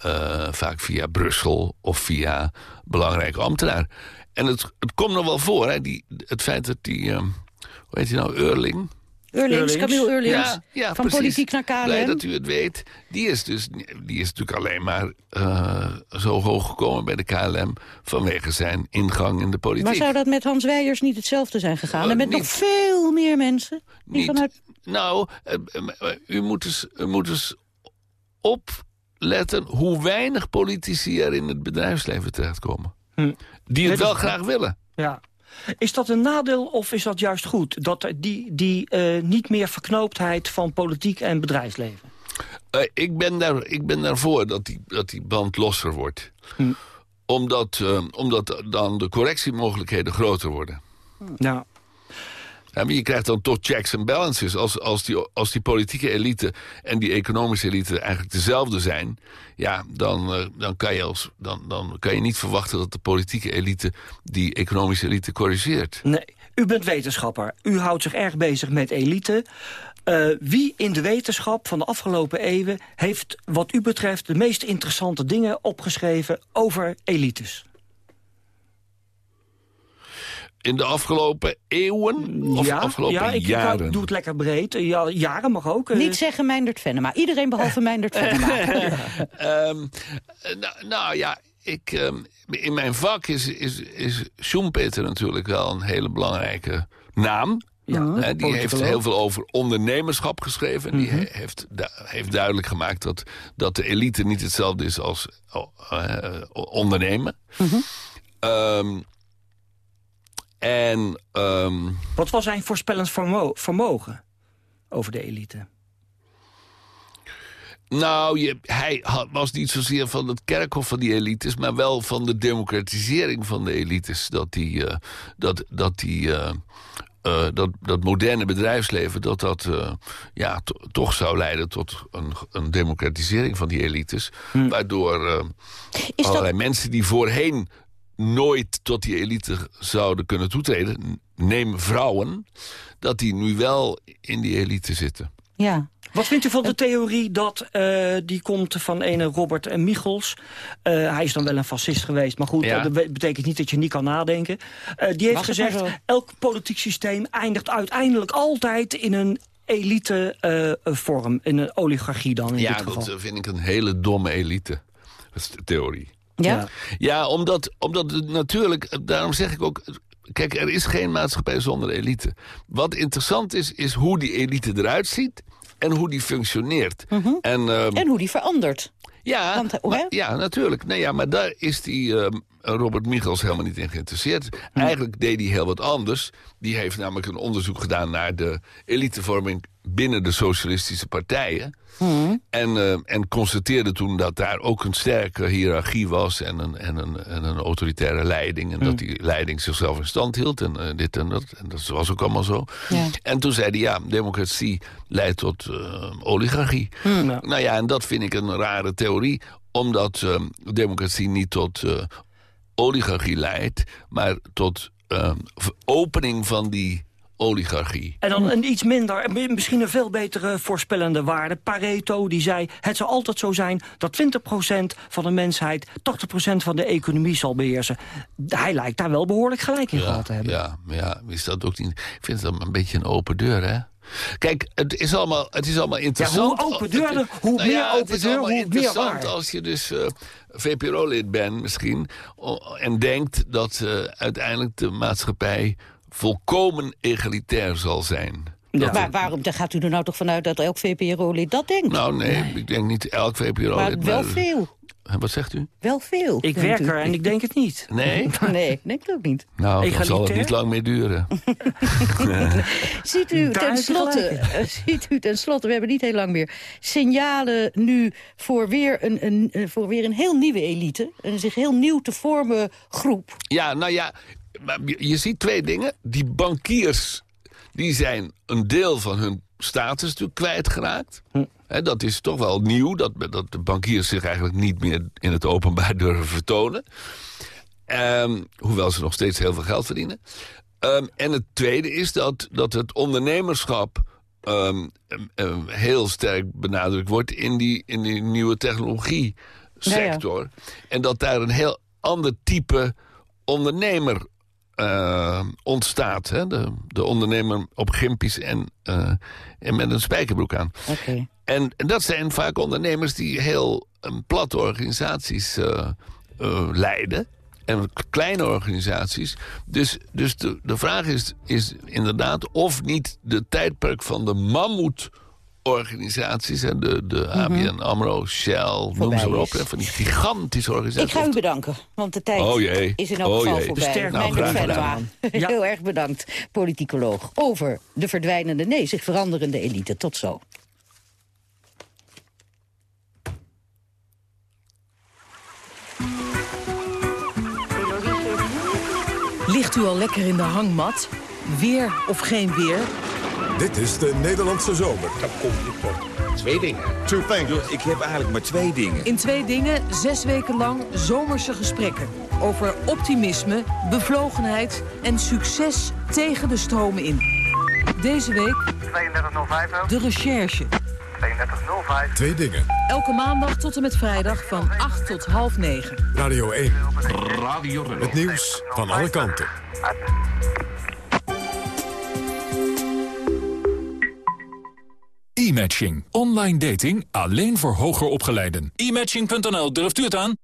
uh, vaak via Brussel of via belangrijke ambtenaar. En het, het komt nog wel voor, hè, die, het feit dat die, uh, hoe heet hij nou, Eurling... Eurlings, Camille Eurlings, ja, ja, van precies. politiek naar KLM. Blij dat u het weet. Die is, dus, die is natuurlijk alleen maar uh, zo hoog gekomen bij de KLM... vanwege zijn ingang in de politiek. Maar zou dat met Hans Weijers niet hetzelfde zijn gegaan? Uh, en met niet, nog veel meer mensen? Niet, vanuit... Nou, uh, u, moet eens, u moet eens opletten hoe weinig politici er in het bedrijfsleven terechtkomen. Hm. Die het wel graag willen. Ja. Is dat een nadeel of is dat juist goed? Dat die, die uh, niet meer verknooptheid van politiek en bedrijfsleven? Uh, ik, ben daar, ik ben daarvoor dat die, dat die band losser wordt. Hm. Omdat, uh, omdat dan de correctiemogelijkheden groter worden. Ja. Ja, maar je krijgt dan toch checks en balances. Als, als, die, als die politieke elite en die economische elite eigenlijk dezelfde zijn... ja, dan, uh, dan, kan je als, dan, dan kan je niet verwachten dat de politieke elite... die economische elite corrigeert. Nee, u bent wetenschapper. U houdt zich erg bezig met elite. Uh, wie in de wetenschap van de afgelopen eeuwen... heeft wat u betreft de meest interessante dingen opgeschreven over elites? In de afgelopen eeuwen? Of ja, afgelopen ja, ik, jaren? Ik doe het lekker breed. Ja, jaren mag ook. Niet zeggen Meindert Venema. Iedereen behalve Meindert Venema. um, nou, nou, ja, ik, um, in mijn vak is, is, is Schumpeter natuurlijk wel een hele belangrijke naam. Ja, die heeft heel veel over ondernemerschap geschreven. En die mm -hmm. heeft, du heeft duidelijk gemaakt dat, dat de elite niet hetzelfde is als uh, ondernemen. Mm -hmm. um, en, um... Wat was zijn voorspellend vermo vermogen over de elite? Nou, je, hij had, was niet zozeer van het kerkhof van die elites... maar wel van de democratisering van de elites. Dat die, uh, dat, dat, die uh, uh, dat, dat moderne bedrijfsleven... dat dat ja, toch zou leiden tot een, een democratisering van die elites. Hm. Waardoor allerlei dat... mensen die voorheen nooit tot die elite zouden kunnen toetreden... neem vrouwen, dat die nu wel in die elite zitten. Ja. Wat vindt u van de theorie dat, uh, die komt van ene Robert en Michels... Uh, hij is dan wel een fascist geweest, maar goed, ja. dat betekent niet dat je niet kan nadenken. Uh, die heeft Mag gezegd, elk politiek systeem eindigt uiteindelijk altijd in een elite uh, vorm, in een oligarchie dan in ja, dit geval. dat vind ik een hele domme elite. Theorie. Ja? Ja, omdat, omdat het natuurlijk, daarom zeg ik ook... Kijk, er is geen maatschappij zonder elite. Wat interessant is, is hoe die elite eruit ziet en hoe die functioneert. Mm -hmm. en, uh, en hoe die verandert. Ja, Want, maar, ja natuurlijk. Nee, ja, maar daar is die uh, Robert Michels helemaal niet in geïnteresseerd. Eigenlijk deed hij heel wat anders. Die heeft namelijk een onderzoek gedaan naar de elitevorming binnen de socialistische partijen. Hm. En, uh, en constateerde toen dat daar ook een sterke hiërarchie was... en een, en een, en een autoritaire leiding. En dat die leiding zichzelf in stand hield. En uh, dit en dat. En dat was ook allemaal zo. Ja. En toen zei hij, ja, democratie leidt tot uh, oligarchie. Hm. Ja. Nou ja, en dat vind ik een rare theorie. Omdat uh, democratie niet tot uh, oligarchie leidt... maar tot uh, opening van die oligarchie. En dan een iets minder, misschien een veel betere voorspellende waarde. Pareto, die zei, het zal altijd zo zijn dat 20% van de mensheid 80% van de economie zal beheersen. Hij lijkt daar wel behoorlijk gelijk in ja, gehad te hebben. Ja, maar ja, is dat ook niet... Ik vind het een beetje een open deur, hè? Kijk, het is allemaal, het is allemaal interessant. Ja, hoe open deur, hoe nou meer ja, open deur, hoe meer interessant waar. als je dus uh, VPRO-lid bent misschien... en denkt dat uh, uiteindelijk de maatschappij volkomen egalitair zal zijn. Ja. Maar waarom daar gaat u er nou toch vanuit dat elk VPRO-lid dat denkt? Nou nee, nee. ik denk niet elk VPRO-lid. Maar wel maar, veel. Wat zegt u? Wel veel. Ik werk er en ik denk het niet. Nee? nee, denk ik ook niet. Nou, Egalitair? dan zal het niet lang meer duren. ziet, u ten slotte, uh, ziet u ten slotte, we hebben niet heel lang meer... signalen nu voor weer een, een, voor weer een heel nieuwe elite... een zich heel nieuw te vormen groep. Ja, nou ja, je ziet twee dingen. Die bankiers, die zijn een deel van hun status natuurlijk kwijtgeraakt. Hm. He, dat is toch wel nieuw, dat, dat de bankiers zich eigenlijk niet meer in het openbaar durven vertonen. Um, hoewel ze nog steeds heel veel geld verdienen. Um, en het tweede is dat, dat het ondernemerschap um, heel sterk benadrukt wordt in die, in die nieuwe technologie sector. Ja, ja. En dat daar een heel ander type ondernemer uh, ontstaat. Hè? De, de ondernemer op gimpies en, uh, en met een spijkerbroek aan. Okay. En, en dat zijn vaak ondernemers die heel um, platte organisaties uh, leiden. En kleine organisaties. Dus, dus de, de vraag is, is inderdaad of niet de tijdperk van de mammoet organisaties, en de, de ABN mm -hmm. AMRO, Shell, voorbij noem ze maar op. Van die gigantische organisaties. Ik ga u bedanken, want de tijd oh jee. is in elk oh geval jee. voorbij. Nou, Mijn Venema, ja. heel erg bedankt, politicoloog. Over de verdwijnende, nee, zich veranderende elite. Tot zo. Ligt u al lekker in de hangmat? Weer of geen weer? Dit is de Nederlandse zomer. Dan kom je tot twee dingen. Two things. Ik heb eigenlijk maar twee dingen. In twee dingen, zes weken lang zomerse gesprekken. Over optimisme, bevlogenheid en succes tegen de stromen in. Deze week 3205 de recherche. 3205. Twee dingen. Elke maandag tot en met vrijdag van 8 tot half 9. Radio 1. Radio Het nieuws van alle kanten. E-matching. Online dating alleen voor hoger opgeleiden. E-matching.nl, durft u het aan?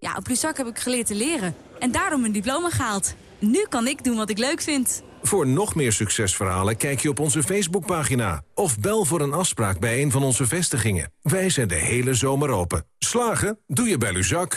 Ja, op Luzak heb ik geleerd te leren. En daarom mijn diploma gehaald. Nu kan ik doen wat ik leuk vind. Voor nog meer succesverhalen kijk je op onze Facebookpagina. Of bel voor een afspraak bij een van onze vestigingen. Wij zijn de hele zomer open. Slagen? Doe je bij Luzak.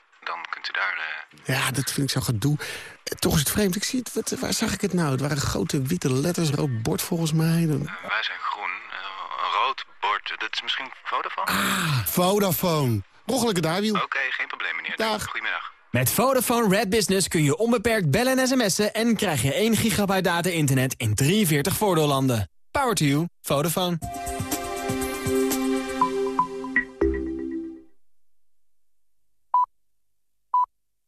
dan kunt u daar... eh, Ja, dat vind ik zo gedoe. Eh, Toch is het vreemd. Ik zie het, wat, waar zag ik het nou? Het waren grote witte letters, rood bord volgens mij. Dan- wij zijn groen. eh, een rood bord. Dat is misschien Vodafone? Ah, Vodafone. Roggelijke daarwiel. Oké, geen probleem, meneer. Dag. Goedemiddag. Met Vodafone Red Business kun je onbeperkt bellen en sms'en... en krijg je 1 gigabyte data-internet in 43 voordeellanden. Power to you. Vodafone.